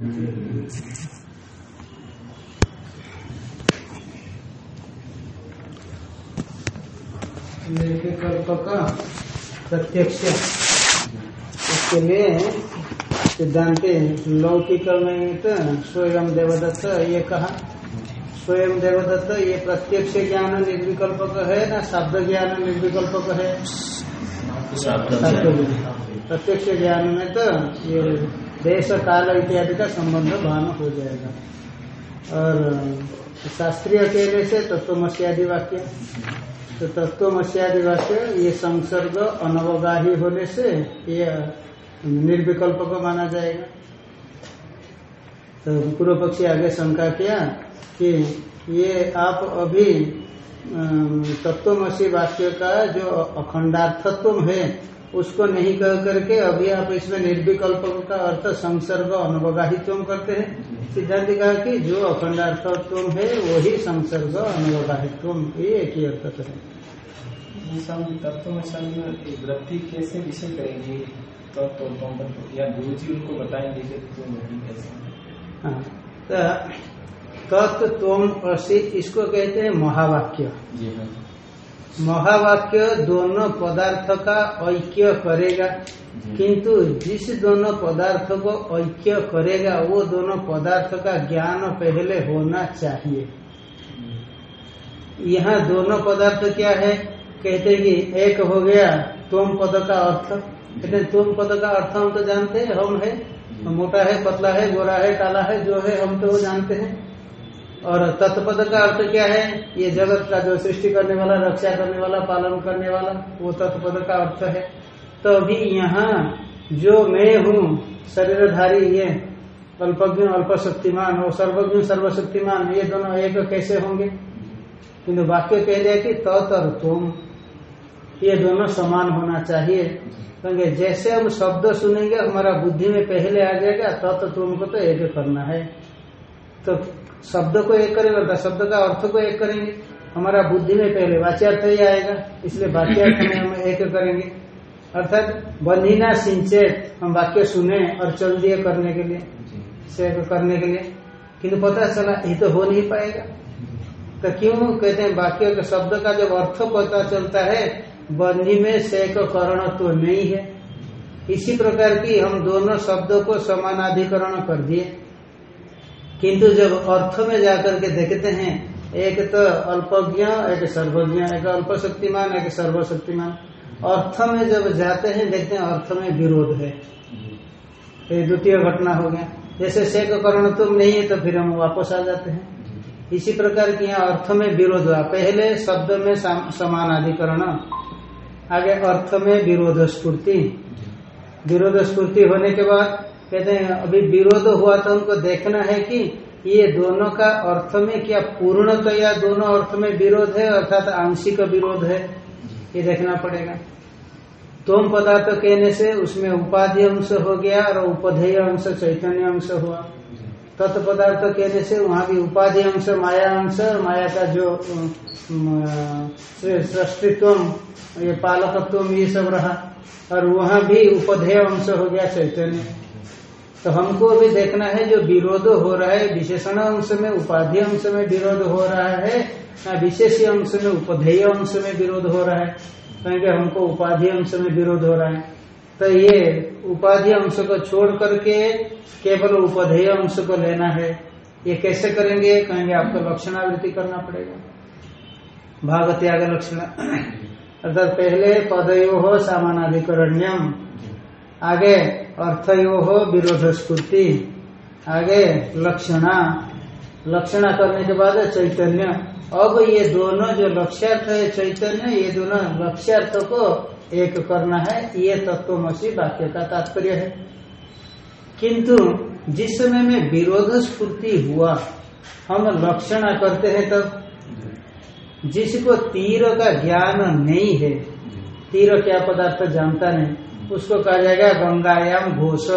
निर्विकल्प का प्रत्यक्ष। उसके लिए सिद्धांत लौकिक में तो स्वयं देवदत्त ये कहा। स्वयं देवदत्त ये प्रत्यक्ष ज्ञान निर्विकल्पक है ना शब्द ज्ञान निर्विकल्पक है? प्रत्यक्ष ज्ञान में तो ये देश काल इत्यादि का संबंध भान हो जाएगा। और शास्त्रीय कहने से तत्वमस्यादि वाक्य। तो तत्वमस्यादि वाक्य, ये संसर्ग अनवगाही होने से ये निर्विकल्प को माना जाएगा। तो पूर्व पक्षी आगे शंका किया कि ये आप अभी तत्वमसी वाक्य का जो अखंडार्थत्व है उसको नहीं कह करके अभी आप इसमें निर्विकल्प का अर्थ संसर्ग अनवगाहित्व करते हैं। सिद्धांत कहा कि जो अखंडार्थत्व है वही संसर्ग अनवगाहित्व। ये एक ही अर्थ है। तत्व वृत्ति कैसे विषय करेंगे? तत्व या गुरु जी उनको बताएँगे कि कैसे हाँ। तत्व तुम असी इसको कहते हैं महावाक्य। जी हाँ। महावाक्य दोनों पदार्थ का ऐक्य करेगा। किंतु जिस दोनों पदार्थ को ऐक्य करेगा, वो दोनों पदार्थ का ज्ञान पहले होना चाहिए। यहाँ दोनों पदार्थ क्या है? कहते हैं कि एक हो गया, तुम पद का अर्थ। कहते तुम पद का अर्थ हम तो जानते हैं, हम है। मोटा है, पतला है, गोरा है, काला है, जो है, हम तो वो जानते हैं। और तत्पद का अर्थ क्या है? ये जगत का जो सृष्टि करने वाला, रक्षा करने वाला, पालन करने वाला, वो तत्पद का अर्थ है। तो अभी यहाँ जो मैं हूँ, शरीरधारी, ये अल्पज्ञ अल्प शक्तिमान और सर्वज्ञ, सर्वशक्तिमान, ये दोनों एक कैसे होंगे? किन्तु वाक्य कह दिया कि तत् और तुम, ये दोनों समान होना चाहिए। क्योंकि जैसे हम शब्द सुनेंगे, हमारा बुद्धि में पहले आ जाएगा, तत् तुम को तो एक करना है। तो शब्द को एक करेगा शब्द का अर्थ को एक करेंगे। हमारा बुद्धि में पहले वाच्यार्थ ही आएगा इसलिए वाक्यार्थ में हम एक करेंगे। अर्थात बंधीना सिंचेत हम वाक्य सुने और चल दिए करने के लिए से करने के लिए। किंतु पता चला ये तो हो नहीं पाएगा। तो क्यों कहते हैं वाक्य के शब्द का जब अर्थ पता चलता है बंधी में सेक करण तो नहीं है। इसी प्रकार की हम दोनों शब्दों को समानाधिकरण कर दिए। किंतु जब अर्थ में जाकर के देखते हैं, एक तो अल्पज्ञ, एक सर्वज्ञ, एक अल्प शक्तिमान एक सर्वशक्तिमान। अर्थ में जब जाते हैं, देखते हैं अर्थ में विरोध है। ये द्वितीय घटना हो गया। जैसे शेख करण तुम नहीं है तो फिर हम वापस आ जाते हैं। इसी प्रकार की यहाँ अर्थ में विरोध हुआ। पहले शब्द में समान अधिकरण आगे अर्थ में विरोध स्फूर्ति। विरोध स्फूर्ति होने के बाद कहते हैं, अभी विरोध हुआ तो उनको देखना है कि ये दोनों का अर्थ में क्या पूर्णतया दोनों अर्थ में विरोध है, अर्थात आंशिक विरोध है, ये देखना पड़ेगा। तुम पदार्थ कहने से उसमें उपाधि अंश हो गया और उपधेय अंश, चैतन्य अंश हुआ। तत्पदार्थ कहने से वहाँ भी उपाधि अंश, माया अंश, माया का जो सृष्टित्व, ये पालकत्व, ये सब रहा। और वहाँ भी उपधेय अंश हो गया, चैतन्य। तो हमको अभी देखना है जो विरोध हो रहा है, विशेषण अंश में, उपाधि अंश में विरोध हो रहा है ना विशेष अंश में, उपधेय अंश में विरोध हो रहा है। क्योंकि हमको उपाधि अंश में विरोध हो रहा है। तो ये उपाधि अंश को छोड़ करके केवल उपधेय अंश को लेना है। ये कैसे करेंगे? कहेंगे आपको लक्षणावृत्ति करना पड़ेगा। भाग त्याग लक्षण। अर्थात पहले पदयो हो सामानाधिकरण्यम। आगे अर्थयो विरोध स्फूर्ति आगे लक्षणा। लक्षणा करने के बाद चैतन्य। अब ये दोनों जो लक्ष्यार्थ है, चैतन्य, ये दोनों लक्ष्यार्थ को एक करना है, ये तत्वमसी वाक्य का तात्पर्य है। किंतु जिस समय में विरोध स्फूर्ति हुआ, हम लक्षणा करते हैं तब। जिसको तीर का ज्ञान नहीं है, तीर क्या पदार्थ जानता नहीं। उसको कहा जाएगा गंगायाम घोष।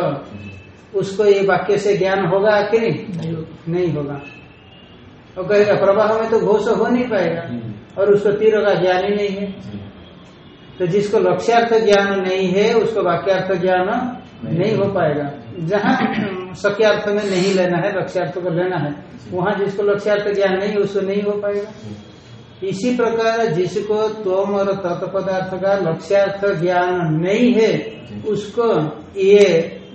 उसको ये वाक्य से ज्ञान होगा कि नहीं, नहीं होगा। और कहेगा प्रवाह में तो घोष हो नहीं पाएगा। और उसको तीर का ज्ञान ही नहीं है। तो जिसको लक्ष्यार्थ ज्ञान नहीं है उसको वाक्यार्थ ज्ञान नहीं हो पाएगा। जहाँ सक्यार्थ में नहीं लेना है लक्ष्यार्थ को लेना है वहाँ जिसको लक्ष्यार्थ ज्ञान नहीं है उसको नहीं हो पाएगा। इसी प्रकार जिसको तोम और तत्पदार्थ का लक्ष्यार्थ ज्ञान नहीं है उसको ये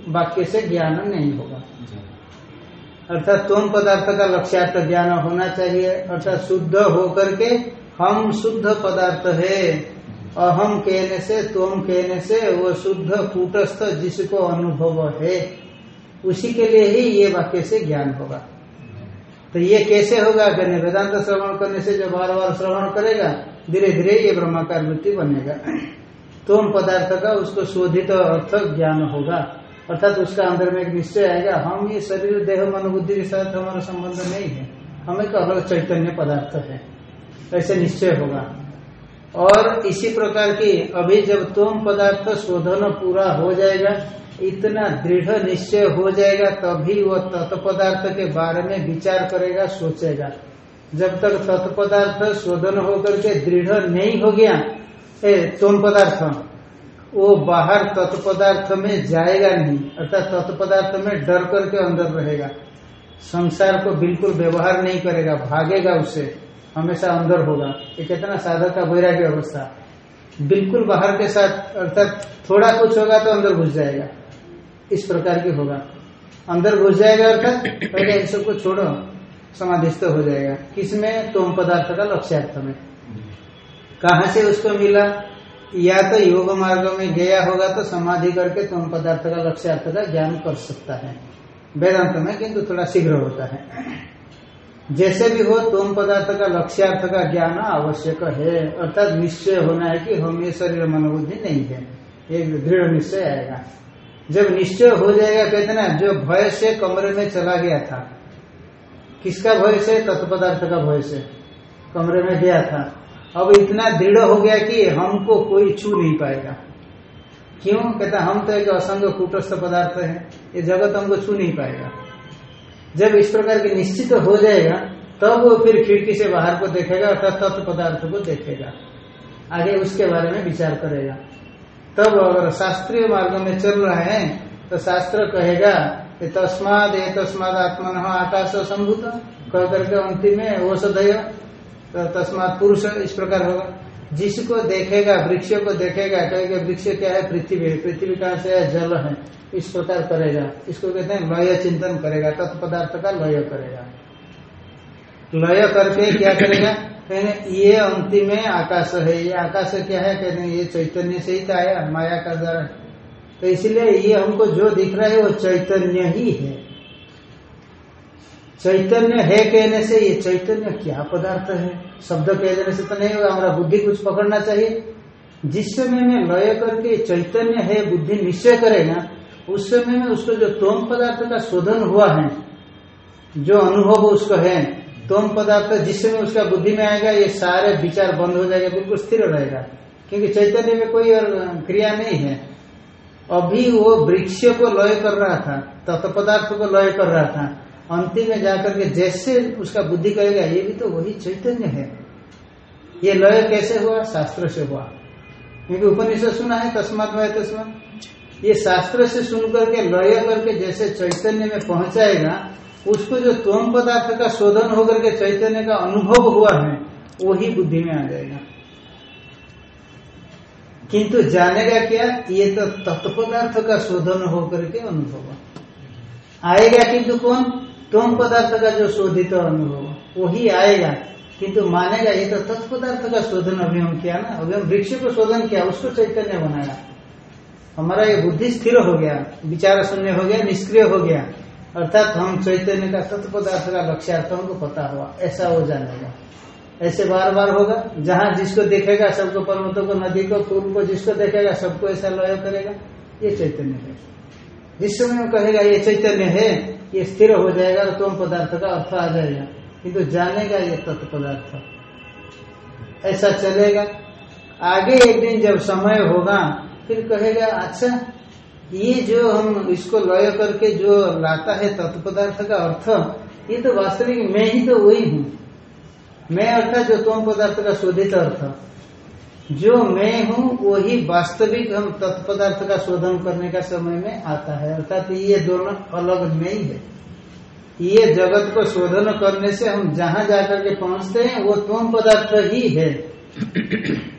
वाक्य से ज्ञान नहीं होगा। अर्थात तोम पदार्थ का लक्ष्यार्थ ज्ञान होना चाहिए अर्थात शुद्ध होकर के हम शुद्ध पदार्थ है। अहम कहने से तोम कहने से वो शुद्ध कूटस्थ जिसको अनुभव है उसी के लिए ही ये वाक्य से ज्ञान होगा। तो ये कैसे होगा? कहने वेदांत श्रवण करने से जो बार बार श्रवण करेगा धीरे धीरे ये ब्रह्माकार वृत्ति बनेगा। तुम पदार्थ का उसको शोधित अर्थ ज्ञान होगा। अर्थात उसका अंदर में एक निश्चय आएगा, हम ये शरीर, देह मनोबुद्धि के साथ हमारा संबंध नहीं है। हम एक अलग चैतन्य पदार्थ है। ऐसे निश्चय होगा। और इसी प्रकार की अभी जब तुम पदार्थ शोधन पूरा हो जाएगा इतना दृढ़ निश्चय हो जाएगा, तभी वह तत्पदार्थ के बारे में विचार करेगा, सोचेगा। जब तक तत्पदार्थ शोधन होकर के दृढ़ नहीं हो गया तुम पदार्थ, वो बाहर तत्पदार्थ में जाएगा नहीं, अर्थात तत्पदार्थ में डर करके अंदर रहेगा। संसार को बिल्कुल व्यवहार नहीं करेगा, भागेगा उससे हमेशा अंदर होगा। ये कितना साधक का वैराग्य अवस्था। बिल्कुल बाहर के साथ, अर्थात थोड़ा कुछ होगा तो अंदर घुस जाएगा। इस प्रकार की होगा। अंदर घुस जाएगा अर्थात पहले इन सबको छोड़ो, समाधिस्थ हो जाएगा। किसमें तोम पदार्थ का लक्ष्यार्थ में। कहा से उसको मिला? या तो योग मार्ग में गया होगा तो समाधि करके तुम पदार्थ का लक्ष्यार्थ का ज्ञान कर सकता है। वेदांत में किंतु थोड़ा शीघ्र होता है। जैसे भी हो, तुम पदार्थ का लक्ष्यार्थ का ज्ञान आवश्यक है। अर्थात निश्चय होना है कि हम ये शरीर मनोबुद्धि नहीं है। एक दृढ़ निश्चय आएगा। जब निश्चय हो जाएगा, कहते ना, जो भय से कमरे में चला गया था। किसका भय से? तत्पदार्थ का भय से। कमरे में गया था। अब इतना दृढ़ हो गया कि हमको कोई छू नहीं पाएगा। क्यों? कहता, हम तो एक असंग कूटस्थ पदार्थ है। ये जगत हमको छू नहीं पाएगा। जब इस प्रकार के निश्चित हो जाएगा, तब वो फिर खिड़की से बाहर को देखेगा अर्थात तत्व पदार्थ को देखेगा। आगे उसके बारे में विचार करेगा। तब अगर शास्त्रीय मार्ग में चल रहे हैं तो शास्त्र कहेगा तस्माद ये तस्माद आत्मन आकाश संभूत, कह करके अंतिम में औषधय तो तस्मात पुरुष इस प्रकार होगा। जिसको देखेगा, वृक्ष को देखेगा, कहेगा वृक्ष क्या है? पृथ्वी है। पृथ्वी कहाँ से है? जल है। इस प्रकार करेगा। इसको कहते हैं लय चिंतन करेगा। तत्पदार्थ का लय करेगा। लय करके क्या करेगा? कहने ये अंतिम में आकाश है, ये आकाश क्या है? कहते हैं, ये चैतन्य से ही तो आया, माया का द्वारा। तो इसलिए ये हमको जो दिख रहा है, वो चैतन्य ही है। चैतन्य है कहने से ये चैतन्य क्या पदार्थ है? शब्द कह देने से तो नहीं होगा, हमारा बुद्धि कुछ पकड़ना चाहिए। जिस समय में लय करके चैतन्य है, बुद्धि निश्चय करेगा उस समय में उसको जो तोम पदार्थ का शोधन हुआ है, जो अनुभव उसको है तोम पदार्थ जिस समय उसका बुद्धि में आएगा, ये सारे विचार बंद हो जाएगा, बिल्कुल स्थिर रहेगा। क्योंकि चैतन्य में कोई और क्रिया नहीं है। अभी वो वृक्ष को लय कर रहा था, तत्व पदार्थ को लय कर रहा था, अंतिम में जाकर के जैसे उसका बुद्धि कहेगा ये भी तो वही चैतन्य है। ये लय कैसे हुआ? शास्त्र से हुआ। क्योंकि उपनिषद सुना है, तस्मात में तस्मात। ये शास्त्र से सुन करके लय करके जैसे चैतन्य में पहुंचाएगा उसको जो तोम पदार्थ का शोधन होकर के चैतन्य का अनुभव हुआ है, वही बुद्धि में आ जाएगा। किंतु जानेगा क्या, ये तो तत्पदार्थ का शोधन होकर के अनुभव आएगा किंतु कौन? तुम पदार्थ का जो शोधित अनुभव वही आएगा। किंतु मानेगा, ये तो तत्पदार्थ का शोधन अभी हम किया ना, अभी हम वृक्ष को शोधन किया, उसको चैतन्य बनाया। हमारा ये बुद्धि स्थिर हो गया, विचार शून्य हो गया, निष्क्रिय हो गया। अर्थात हम चैतन्य का तत्पदार्थ का लक्ष्यार्थ हमको पता हुआ, ऐसा हो जानेगा। ऐसे बार बार होगा, जहाँ जिसको देखेगा सबको पर्वतों को, नदी को, फूल को, जिसको देखेगा सबको ऐसा लय करेगा, ये चैतन्य है। जिस समय कहेगा, ये चैतन्य है, ये स्थिर हो जाएगा तो तुम पदार्थ का अर्थ आ जाएगा। किंतु तो जानेगा ये तत्व पदार्थ ऐसा चलेगा। आगे एक दिन जब समय होगा, फिर कहेगा अच्छा ये जो हम इसको लय करके जो लाता है तत्पदार्थ का अर्थ, ये तो वास्तविक मैं ही तो वही हूँ। मैं अर्थात जो तुम पदार्थ का शोधित अर्थ। जो मैं हूँ, वही वास्तविक हम तत्पदार्थ का शोधन करने का समय में आता है। अर्थात ये दोनों अलग में ही है। ये जगत को शोधन करने से हम जहाँ जाकर के पहुँचते हैं, वो तुम पदार्थ ही है।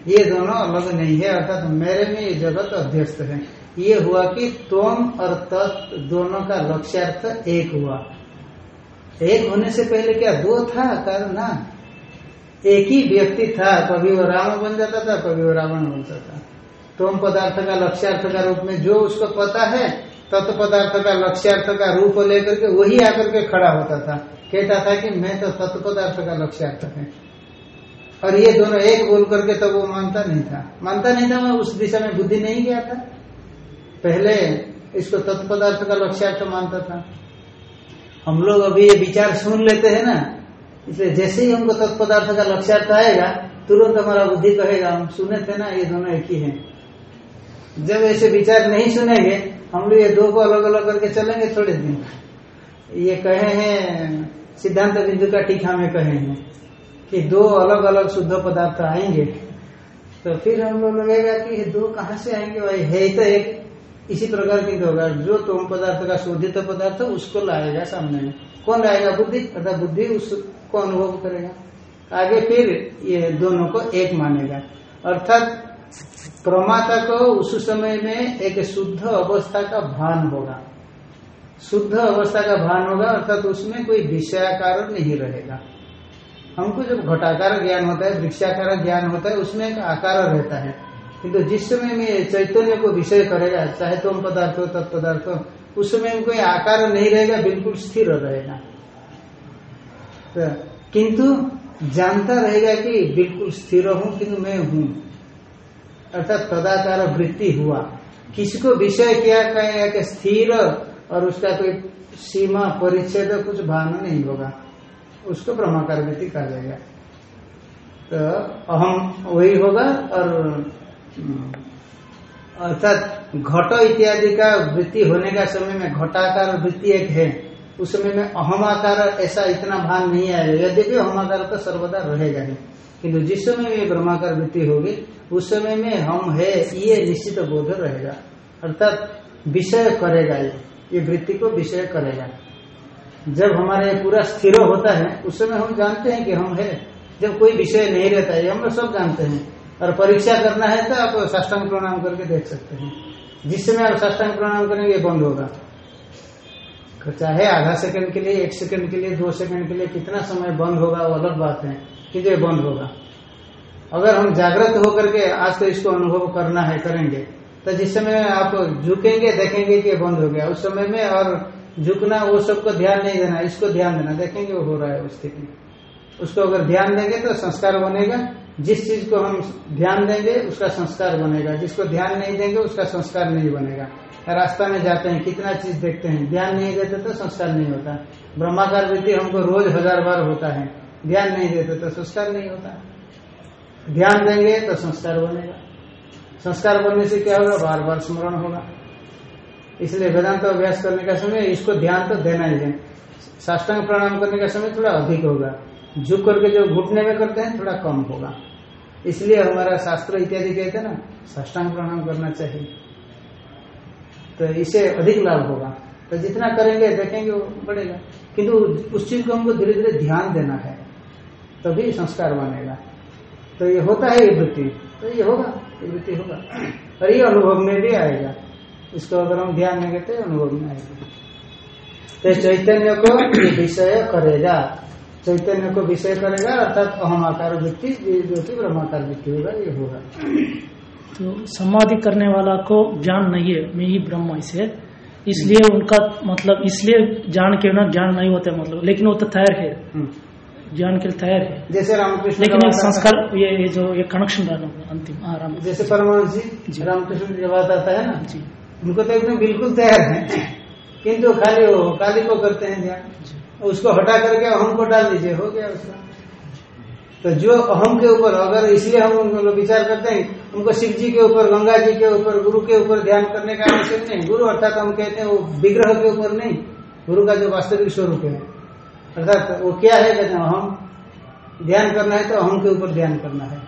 ये दोनों अलग नहीं है। अर्थात मेरे में ये जगत अध्यस्त है। ये हुआ कि तुम और तत् दोनों का लक्ष्यार्थ एक हुआ। एक होने से पहले क्या दो था? कारण ना। एक ही व्यक्ति था, कभी वो राम बन जाता था, कभी वो रावण बनता था। तुम पदार्थ का लक्ष्यार्थ का रूप में जो उसको पता है तत्पदार्थ का लक्ष्यार्थ का रूप लेकर के वही आकर के खड़ा होता था। कहता था कि मैं तो तत्व पदार्थ का लक्ष्यार्थ है। और ये दोनों एक बोल करके तो वो मानता नहीं था। मानता नहीं था, मैं उस दिशा में बुद्धि नहीं गया था। पहले इसको तत्पदार्थ का लक्ष्यार्थ मानता था। हम लोग अभी ये विचार सुन लेते हैं ना, इसलिए जैसे ही हमको तत्पदार्थ का लक्ष्यार्थ आएगा, तुरंत हमारा बुद्धि कहेगा, हम सुने थे ना, ये दोनों एक ही है। जब ऐसे विचार नहीं सुनेंगे, हम लोग ये दो को अलग अलग करके चलेंगे थोड़े दिन। ये कहे हैं, सिद्धांत बिंदु का टीका में कहे हैं कि दो अलग अलग शुद्ध पदार्थ आएँगे तो फिर हम लोग लगेगा कि ये दो कहाँ से आएँगे? भाई है तो एक। इसी प्रकार की होगा। जो तुम पदार्थ का शोधित पदार्थ, उसको लाएगा सामने। में कौन लाएगा बुद्धि? अर्थात बुद्धि उसको अनुभव करेगा। आगे फिर ये दोनों को एक मानेगा। अर्थात प्रमाता को उस समय में एक शुद्ध अवस्था का भान होगा। शुद्ध अवस्था का भान होगा, अर्थात उसमें कोई विषयाकार नहीं रहेगा। हमको जब घटाकार ज्ञान होता है वृक्षाकार ज्ञान होता है, उसमें एक आकार रहता है। किंतु जिस समय में चैतन्य को विषय करेगा चाहे तुम पदार्थ हो तत्पदार्थ उस समय कोई आकार नहीं रहेगा बिल्कुल स्थिर रहेगा। तो, किंतु जानता रहेगा कि बिल्कुल स्थिर हूँ किंतु मैं हूँ। अर्थात तदाकार वृत्ति हुआ। किसको विषय क्या कहेगा कि स्थिर और उसका कोई सीमा परिच्छेद कुछ भावना नहीं होगा। उसको ब्रह्माकार वृत्ति कहा जाएगा। तो अहम वही होगा और अर्थात घट इत्यादि का वृत्ति होने का समय में घटाकार वृत्ति एक है। उस समय में अहमाकार ऐसा इतना भान नहीं आएगा। यद्यपि अहमाकार तो सर्वदा रहेगा ही। किंतु जिस समय में ब्रह्माकार वृत्ति होगी, उस समय में हम है, ये निश्चित बोध रहेगा। अर्थात विषय करेगा ये। ये वृत्ति को विषय करेगा। जब हमारे पूरा स्थिर होता है, उस समय हम जानते हैं कि हम है। जब कोई विषय नहीं रहता है, हम लोग सब जानते हैं। और परीक्षा करना है तो आप साष्टांग प्रणाम करके देख सकते हैं। जिस समय आप साष्टांग प्रणाम करेंगे बंद होगा। चाहे आधा सेकंड के लिए, एक सेकंड के लिए, दो सेकंड के लिए कितना समय बंद होगा, वो अलग बात है कि ये बंद होगा। अगर हम जागृत होकर के आज तो इसको अनुभव करना है, करेंगे तो जिस समय आप झुकेंगे, देखेंगे कि बंद हो गया। उस समय में और झुकना, वो सबको ध्यान नहीं देना, इसको ध्यान देना, देखेंगे वो हो रहा है उस स्थिति। उसको अगर ध्यान देंगे तो संस्कार बनेगा। जिस चीज़ को हम ध्यान देंगे, उसका संस्कार बनेगा। जिसको ध्यान नहीं देंगे, उसका संस्कार नहीं बनेगा। रास्ता में जाते हैं, कितना चीज़ देखते हैं। ध्यान नहीं देते तो संस्कार नहीं होता। ब्रह्माकार वृद्धि हमको रोज हज़ार बार होता है। ध्यान नहीं देते तो संस्कार नहीं होता। ध्यान देंगे तो संस्कार बनेगा। संस्कार बनने से क्या होगा? बार बार स्मरण होगा। इसलिए वेदांत तो अभ्यास करने का समय, इसको ध्यान तो देना ही है। साष्टांग प्रणाम करने का समय थोड़ा अधिक होगा। झुक करके जो घुटने में करते हैं, थोड़ा कम होगा। इसलिए हमारा शास्त्र इत्यादि कहते हैं ना, साष्टांग प्रणाम करना चाहिए। तो इसे अधिक लाभ होगा। तो जितना करेंगे, देखेंगे वो बढ़ेगा। किंतु उस चीज़ को हमको धीरे धीरे ध्यान देना है, तभी संस्कार बनेगा। तो ये होता है ये वृत्ति। तो ये होगा, ये वृत्ति होगा। और ये अनुभव में भी आएगा। इसको अगर हम ध्यान देंगे तो अनुभव में आएगा। तो चैतन्य को विषय करेगा। चैतन्य को विषय करेगा अर्थात अहमाकार वृत्ति जो कि ब्रह्माकार वृत्ति होगा ये होगा। तो समाधि करने वाला को ज्ञान नहीं है मैं ही ब्रह्म इसे। इसलिए उनका मतलब इसलिए जान के ना ज्ञान नहीं होता मतलब। लेकिन वो तो तैयार है। हम्म। ज्ञान के लिए तैयार है। जैसे रामकृष्ण लेकिन एक संस्कार ये, ये जो ये कनेक्शन रहना अंतिम हाँ राम। जैसे परमाणु जी रामकृष्ण बात आता है ना? जी। उनको तो एकदम बिल्कुल तैयार है। किंतु खाली वो काली को करते हैं ध्यान उसको हटा करके अहम को डाल दीजिए, हो गया उसका। तो जो अहम के ऊपर, अगर इसलिए हम उनको विचार करते हैं उनको शिव जी के ऊपर गंगा जी के ऊपर, गुरु के ऊपर ध्यान करने का आवश्यक नहीं। गुरु अर्थात हम कहते हैं वो विग्रह के ऊपर नहीं, गुरु का जो वास्तविक स्वरूप है। अर्थात वो क्या है, कहते हैं अहम। ध्यान करना है तो अहम के ऊपर ध्यान करना है।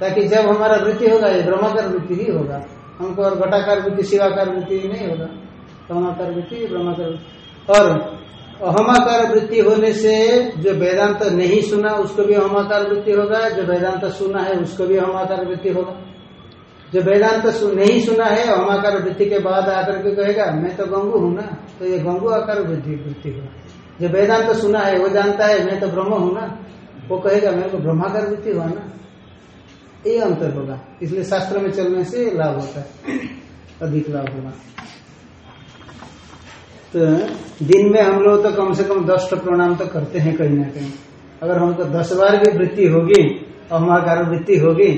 ताकि जब हमारा वृत्ति होगा, ये ब्रह्माकार वृत्ति ही होगा। हमको और घटाकार वृत्ति, शिवाकार वृत्ति नहीं होगा। ब्रह्माकार वृत्ति, ब्रह्माकार और अहमाकार वृत्ति होने से जो वेदांत नहीं सुना, उसको भी अहमाकार वृत्ति होगा। जो वेदांत सुना है, उसको भी अहमाकार वृत्ति होगा। जो वेदांत नहीं सुना है अहमाकार वृत्ति के बाद आकर के कहेगा, मैं तो गंगू हूँ ना। तो ये गंगू आकार वृद्धि वृत्ति होगा। जो वेदांत सुना है, वो जानता है, मैं तो ब्रह्म हूँ ना। वो कहेगा, मेरे को ब्रह्माकार वृत्ति हुआ ना। ये अंतर होगा। इसलिए शास्त्र में चलने से लाभ होता है, अधिक लाभ होगा। तो दिन में हम लोग तो कम से कम दस प्रणाम तो करते हैं कहीं ना कहीं। अगर हमको दस बार भी वृत्ति होगी अहमाकार वृत्ति होगी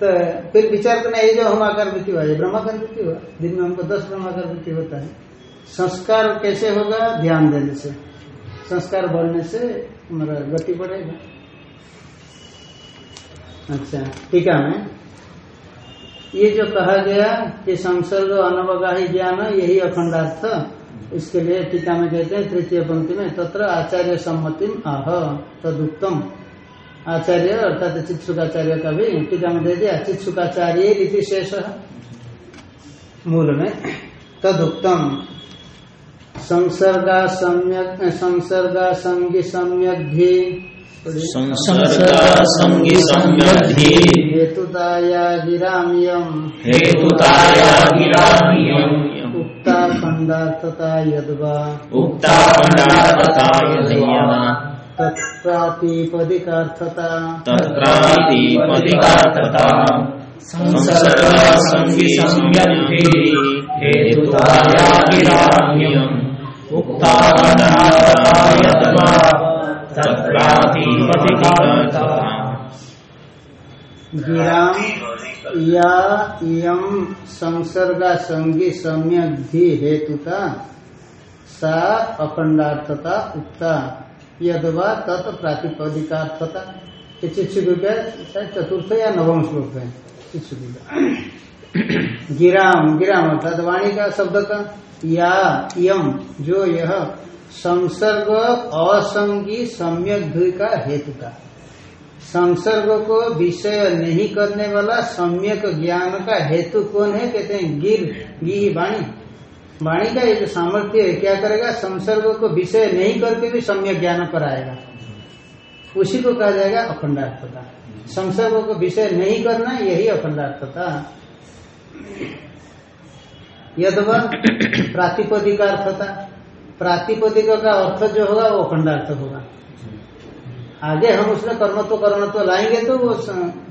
तो फिर विचार करना, ये जो हमाकार वृत्ति हुआ, ये ब्रह्माकार वृत्ति हुआ। दिन में हमको दस ब्रह्माकार वृत्ति होता है। संस्कार कैसे होगा? ध्यान देने से। संस्कार बढ़ने से हमारा गति बढ़ेगा। अच्छा ठीक है मैं ये जो कहा गया कि संसर्ग अनवगाही ज्ञान, यही अखंडार्थ। इसके लिए टीका में कहते हैं तृतीय पंक्ति में तत्र आचार्य सम्मति आह तदुक्तम। आचार्य अर्थात चित्सुकाचार्य का भी टीका में दे दिया चित्सुकाचार्य रीति शेष। मूल में तदुक्तम। संसर्गा सम्यक संसर्गा संगी सम्यक भी सम्यद्धि हेतुताया गिराम्यम। हेतुताया गिराम्यम्। उक्ता खंडार्थता यद्वा। उक्ता खण्डार्थता यदयः तत्प्रातिपदिकार्थता तत्रातिपदिकार्थता। संसर्गसङ्गी सम्यद्धि हेतुताया गिराम्यम् उक्ता खण्डार्थता यद्वा। तत्रातिपदिकार्थता। गिराम या यम संसर्गा संगी सम्यक भी हेतुता, सा अखंडार्थता उक्ता, यदवा तत् प्रातिपदिकार्थता। ये चतुर्थ या नवम श्लोक है। चित्सुक का गिराम गिराम अर्थात वाणी का शब्द का, या यम जो यह संसर्ग, असंगी सम्यक का हेतु का संसर्ग को विषय नहीं करने वाला सम्यक ज्ञान का हेतु कौन है? कहते हैं, गिर गी वाणी। वाणी का एक सामर्थ्य है, क्या करेगा? संसर्ग को विषय नहीं करके भी सम्यक ज्ञान कराएगा। उसी को कहा जाएगा अखंडार्थता संसर्ग को विषय नहीं करना, यही अखंडार्थता यदवा प्रातिपदिकार्थता। प्रातिपदिक का अर्थ जो होगा, वो अखंडार्थ होगा। आगे हम उसमें कर्मत्व कर्मत्व लाएँगे तो वो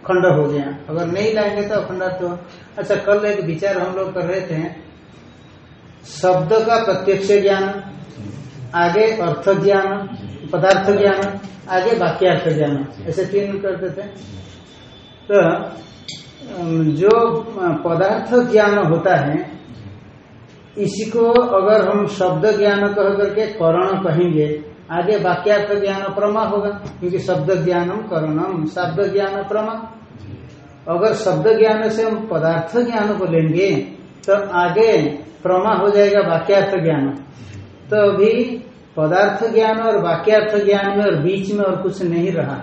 खंड हो गया। अगर नहीं लाएँगे तो अखंडार्थ हो अच्छा कल एक विचार हम लोग कर रहे थे। शब्द का प्रत्यक्ष ज्ञान, आगे अर्थ ज्ञान, पदार्थ ज्ञान, आगे वाक्यार्थ ज्ञान, ऐसे तीन करते थे। तो जो पदार्थ ज्ञान होता है, इसी को अगर हम शब्द ज्ञान कह करके करण कहेंगे आगे वाक्यार्थ ज्ञान प्रमा होगा, क्योंकि शब्द ज्ञानम करणम, शब्द ज्ञान प्रमा। अगर शब्द ज्ञान से हम पदार्थ ज्ञान को लेंगे तो आगे प्रमा हो जाएगा वाक्यार्थ ज्ञान। तो अभी पदार्थ ज्ञान और वाक्यार्थ ज्ञान में और बीच में और कुछ नहीं रहा।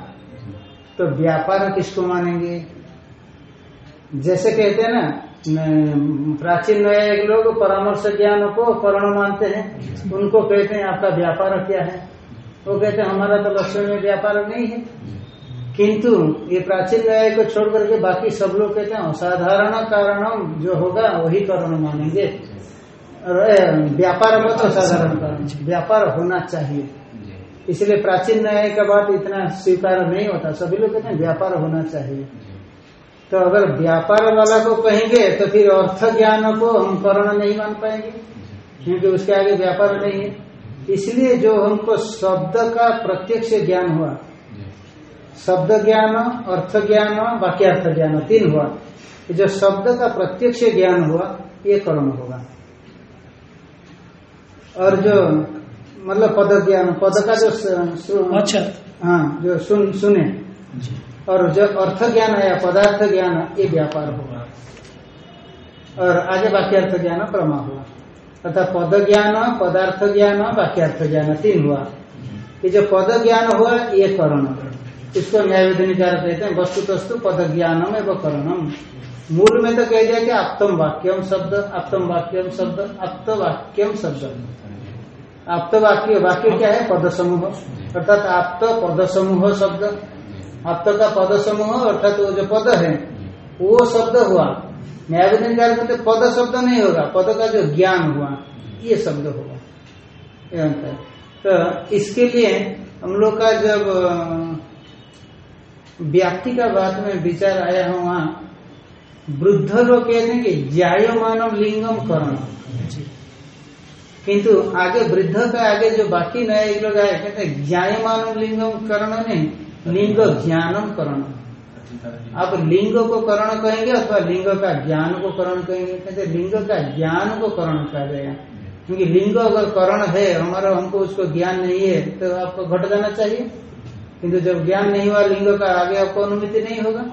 तो व्यापार किसको मानेंगे? जैसे कहते हैं ना प्राचीन न्यायिक लोग परामर्श ज्ञान को करण मानते हैं। उनको कहते हैं, आपका व्यापार क्या है? वो कहते हैं, हमारा तो लक्ष्य में व्यापार नहीं है। किंतु ये प्राचीन न्याय को छोड़ करके बाकी सब लोग कहते हैं, असाधारण कारण जो होगा, वही कारण मानेंगे। व्यापार में तो असाधारण कारण व्यापार होना चाहिए। इसलिए प्राचीन न्याय का बात इतना स्वीकार नहीं होता। सभी लोग कहते हैं, व्यापार होना चाहिए। तो अगर व्यापार वाला को कहेंगे तो फिर अर्थ ज्ञान को हम करण नहीं मान पाएँगे क्योंकि उसके आगे व्यापार नहीं है। इसलिए जो हमको शब्द का प्रत्यक्ष ज्ञान हुआ शब्द ज्ञान अर्थ ज्ञान वाक्यार्थ ज्ञान तीन हुआ। जो शब्द का प्रत्यक्ष ज्ञान हुआ ये कर्म होगा। और जो मतलब पद ज्ञान पद का जो अच्छा। हाँ जो सुन सुने। और जो अर्थ ज्ञान है पदार्थ ज्ञान ये व्यापार होगा और आगे वाक्यार्थ ज्ञान प्रमा हुआ। अर्थात पद ज्ञान पदार्थ ज्ञान वाक्यार्थ ज्ञान तीन हुआ। ये जो पद ज्ञान हुआ, ये करण इसको न्यायविधिकार कहते हैं वस्तु तस्तु पद ज्ञानम एवं करणम। मूल में तो कह दिया कि आप्तम वाक्यम शब्द, आप्तम वाक्यम शब्द, आप्त वाक्यम शब्द। आप्त वाक्य वाक्य क्या है? पद समूह अर्थात आप्त पद समूह शब्द। आप्त का पद समूह अर्थात वो जो पद है, वो शब्द हुआ। न्यायविधि कार्य कहते पद शब्द नहीं होगा, पद का जो ज्ञान हुआ, ये शब्द होगा। तो इसके लिए हम लोग का जब व्याप्ति का बात में विचार आया है वहाँ, वृद्ध लोग कहते हैं कि जायमानव लिंगम करण किंतु आगे वृद्ध का आगे जो बाकी नए लोग आए, कहते हैं ज्ञायमानव लिंगम करण नहीं। लिंग ज्ञानम करण आप लिंग को करण कहेंगे अथवा लिंग का ज्ञान को करण कहेंगे। कहते लिंग का ज्ञान को करण कहा गया। क्योंकि लिंग अगर करण है, हमारा हमको उसको ज्ञान नहीं है तो आपको घट जाना चाहिए। किंतु जब ज्ञान नहीं हुआ, लिंग का आगे आपको अनुमति नहीं होगा।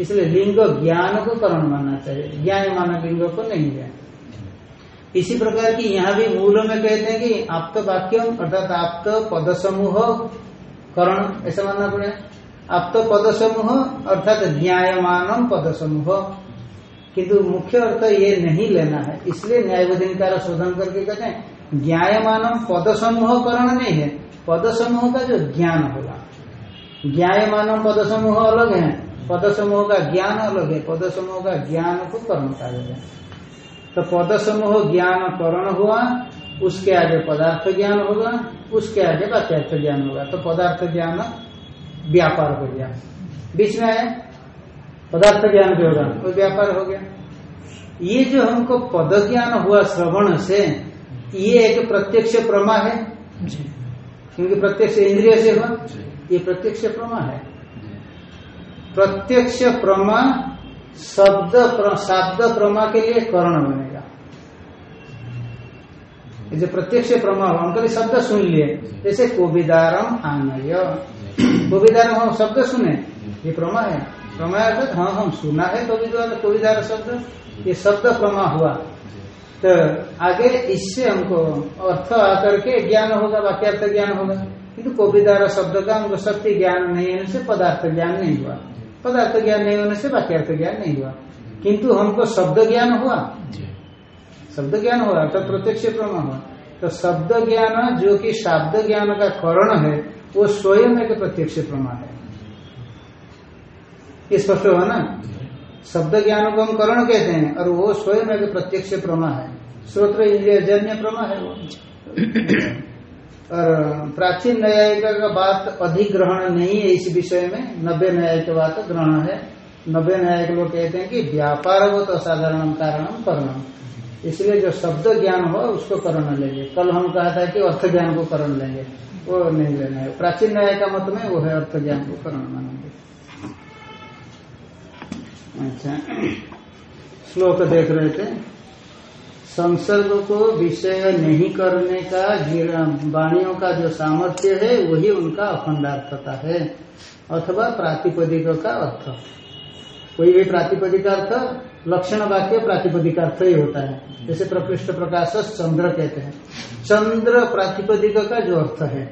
इसलिए लिंग ज्ञान को करण मानना चाहिए। ज्ञान माना लिंग को नहीं है। इसी प्रकार की यहाँ भी मूल में कहते हैं कि आप्त वाक्यम, अर्थात आप्त पद समूह करण, ऐसा मानना पड़ेगा आप्त पद समूह अर्थात न्यायमानम पद समूह किंतु मुख्य अर्थ ये नहीं लेना है, इसलिए न्यायवधिकार शोधन करके कहते हैं ज्ञायमानम पद समूह करण नहीं है पद समूह का जो ज्ञान होगा। ज्ञायमानम पद समूह अलग है पद समूह का ज्ञान अलग है पद समूह का ज्ञान को करण कहा गया तो पद समूह ज्ञान करण हुआ उसके आगे पदार्थ ज्ञान होगा उसके आगे वाक्यार्थ ज्ञान होगा। तो पदार्थ ज्ञान व्यापार हो गया। बीच में आया पदार्थ ज्ञान जो होगा वो व्यापार हो गया। ये जो हमको पद ज्ञान हुआ श्रवण से ये एक प्रत्यक्ष प्रमा है? क्योंकि प्रत्यक्ष इंद्रिय से हुआ। ये प्रत्यक्ष प्रमा है। प्रत्यक्ष प्रमा शब्द प्र- शब्द प्रमा के लिए कर्ण बनेगा। जो प्रत्यक्ष प्रमा हम कभी शब्द सुन लिए। जैसे कोविदारम आनय कोविदारम हम शब्द सुने? ये प्रमा है। प्रमा अर्थात हाँ हम सुना है कोविदार कोविदार शब्द। ये शब्द प्रमा हुआ। तो आगे इससे हमको अर्थ आकर के ज्ञान होगा, वाक्यार्थ ज्ञान होगा। किंतु कोविदार शब्द का हमको सत्य ज्ञान नहीं होने से पदार्थ ज्ञान नहीं हुआ। पदार्थ ज्ञान नहीं होने से वाक्यर्थ ज्ञान नहीं हुआ। किंतु हमको शब्द ज्ञान हुआ। शब्द ज्ञान हुआ अर्थात प्रत्यक्ष प्रमा हुआ तो शब्द ज्ञान जो कि शब्द ज्ञान का करण है, वो स्वयं एक प्रत्यक्ष प्रमा है। ये स्पष्ट हुआ ना? शब्द ज्ञान को हम करण कहते हैं, और वो स्वयं एक प्रत्यक्ष प्रमा है। श्रोत्र इंद्रिय जन्य प्रमा है वो। और प्राचीन न्यायिका का बात अधिग्रहण नहीं है इस विषय में, नब्बे न्यायिक बात ग्रहण है। नब्बे न्यायिक लोग कहते हैं कि व्यापार वो तो असाधारण कारण करणम इसलिए जो शब्द ज्ञान हो, उसको करण लेंगे कल हम कहा था कि अर्थ ज्ञान को करण लेंगे वो नहीं लेना है। प्राचीन न्याय का मत में वो है अर्थ ज्ञान को करण मानेंगे। अच्छा। श्लोक देख रहे थे। संसर्ग को विषय नहीं करने का वाणियों का जो सामर्थ्य है, वही उनका अखंडार्थता है। अथवा प्रातिपदिक का अर्थ। कोई भी प्रातिपदिक अर्थ लक्षण वाक्य प्रातिपदिक अर्थ ही होता है। जैसे प्रकृष्ट प्रकाश चंद्र कहते हैं। चंद्र प्रातिपदिक का जो अर्थ है,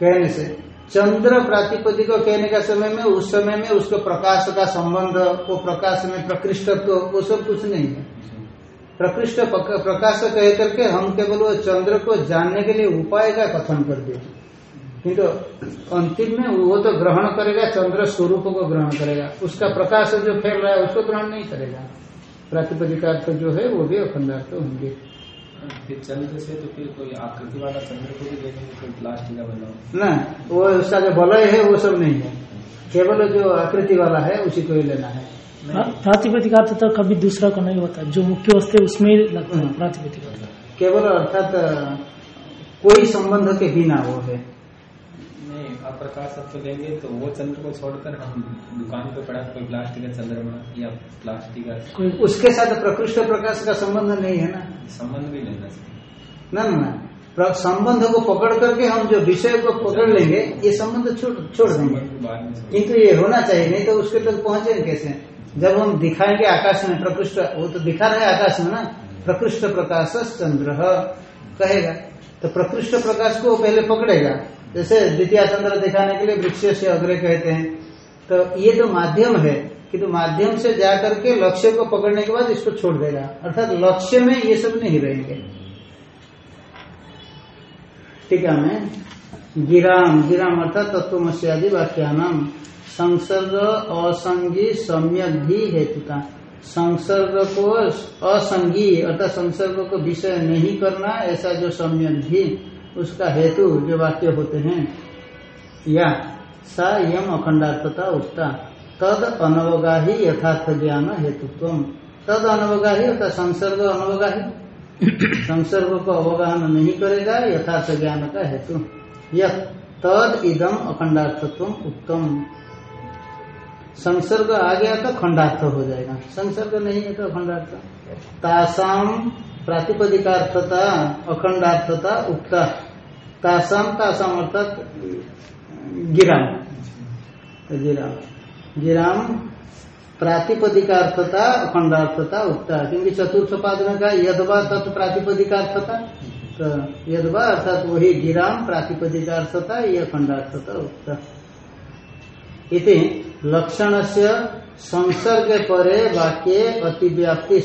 कहने से, चंद्र प्रातिपदिक कहने का समय में, उस समय में उसके प्रकाश का संबंध, वो प्रकाश में प्रकृष्टत्व, वो सब कुछ नहीं है। प्रकृष्ट प्रकाश कह करके हम केवल वो चंद्र को जानने के लिए उपाय का कथन कर दिए किंतु अंतिम में वो तो ग्रहण करेगा चंद्र स्वरूप को ग्रहण करेगा। उसका प्रकाश जो फैल रहा है उसको ग्रहण नहीं करेगा। प्रातिपदिकार्थ जो है वो भी अखंडार्थ होंगे। फिर चंद्र से तो फिर कोई आकृति वाला चंद्र को भी देखेंगे कोई प्लास्टिक का बना हो। ना वो उसका जो बलय है वो सब नहीं है। केवल जो आकृति वाला है उसी को ही लेना है। प्रा- प्रातिपदिक तो कभी दूसरा को नहीं होता। जो मुख्य वस्तु है उसमें ही लगता है हम्म। केवल अर्थात कोई संबंध के बिना वो है। नहीं प्रकाश तत्व लेंगे तो वो चंद्र को छोड़कर हम दुकान पे पड़ा कोई प्लास्टिक का चंद्रमा या प्लास्टिक का उसके साथ प्रकृष्ट प्रकाश का संबंध नहीं है ना? संबंध भी चाहिए ना ना संबंध को पकड़ करके हम जो विषय को पकड़ लेंगे ये संबंध छोड़ छोड़ देंगे। किंतु ये होना चाहिए नहीं तो उसके तक पहुँचे कैसे? जब हम दिखाएँगे आकाश में प्रकृष्ट वो तो दिखा रहे आकाश में ना? प्रकृष्ट प्रकाश चंद्र कहेगा। तो प्रकृष्ट प्रकाश को पहले पकड़ेगा। जैसे द्वितीय चंद्र दिखाने के लिए वृक्ष से अग्रे कहते हैं। तो ये तो माध्यम है किंतु माध्यम से जाकर के लक्ष्य को पकड़ने के बाद इसको छोड़ देगा। अर्थात लक्ष्य में ये सब नहीं रहेंगे। ठीक है मैं गिराम गिराम अर्थात तत्वमसी आदि वाक्यानाम। संसर्ग, असंगी, सम्यक, भी हेतुता। संसर्ग को असंगी अर्थात संसर्ग को विषय नहीं करना, ऐसा जो सम्यक भी उसका हेतु जो वाक्य होते हैं। या सा यम अखंडार्थता उक्ता। तद अनवगाही यथार्थ ज्ञान हेतुत्व तद अनवगाही अर्थात संसर्ग अनवगाही। संसर्ग को अवगाहन नहीं करेगा यथार्थ ज्ञान का हेतु। यथ तद इदम अखंडार्थत्व उत्तम संसर्ग आ गया तो खंडार्थ हो जाएगा। संसर्ग नहीं है तो खंडार्थ तासाम प्रातिपदिकार्थता अखंडार्थता उक्ता। तासाम तासाम अर्थात गिराम। तो गिराम। गिराम प्रातिपदिकार्थता, अखंडार्थता उक्ता क्योंकि चतुर्थ पाद में कहा यदवा तत् प्रातिपदिकार्थता। तो यदवा अर्थात वही गिराम प्रातिपदिकार्थता यह खंडार्थता उक्ता। इति लक्षण से संसर्ग परे वाक्य अतिव्याप्ति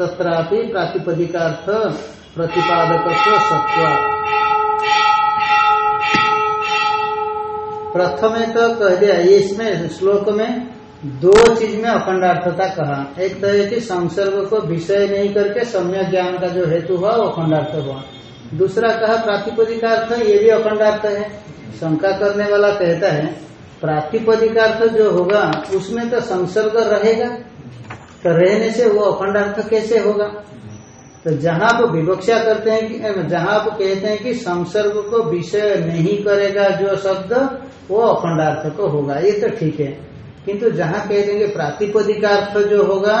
तथापि प्रातिपदिकार्थ प्रतिपादक सत्व प्रथमे तो कह दिया इसमें श्लोक में दो चीज़ में अखंडार्थता कहा। एक तो है कि संसर्ग को विषय नहीं करके सम्यक ज्ञान का जो हेतु हुआ, वो अखंडार्थ हुआ। दूसरा कहा, प्रातिपदिकार्थ, ये भी अखंडार्थ है। शंका करने वाला कहता है, प्रातिपदिकार्थ जो होगा, उसमें तो संसर्ग रहेगा। तो रहने से वो अखंडार्थ कैसे होगा? तो जहाँ आप विवक्षा करते हैं कि जहाँ आप कहते हैं कि संसर्ग को विषय नहीं करेगा जो शब्द, वो अखंडार्थ को होगा। ये तो ठीक है। किंतु जहाँ कह देंगे प्रातिपदिकार्थ जो होगा,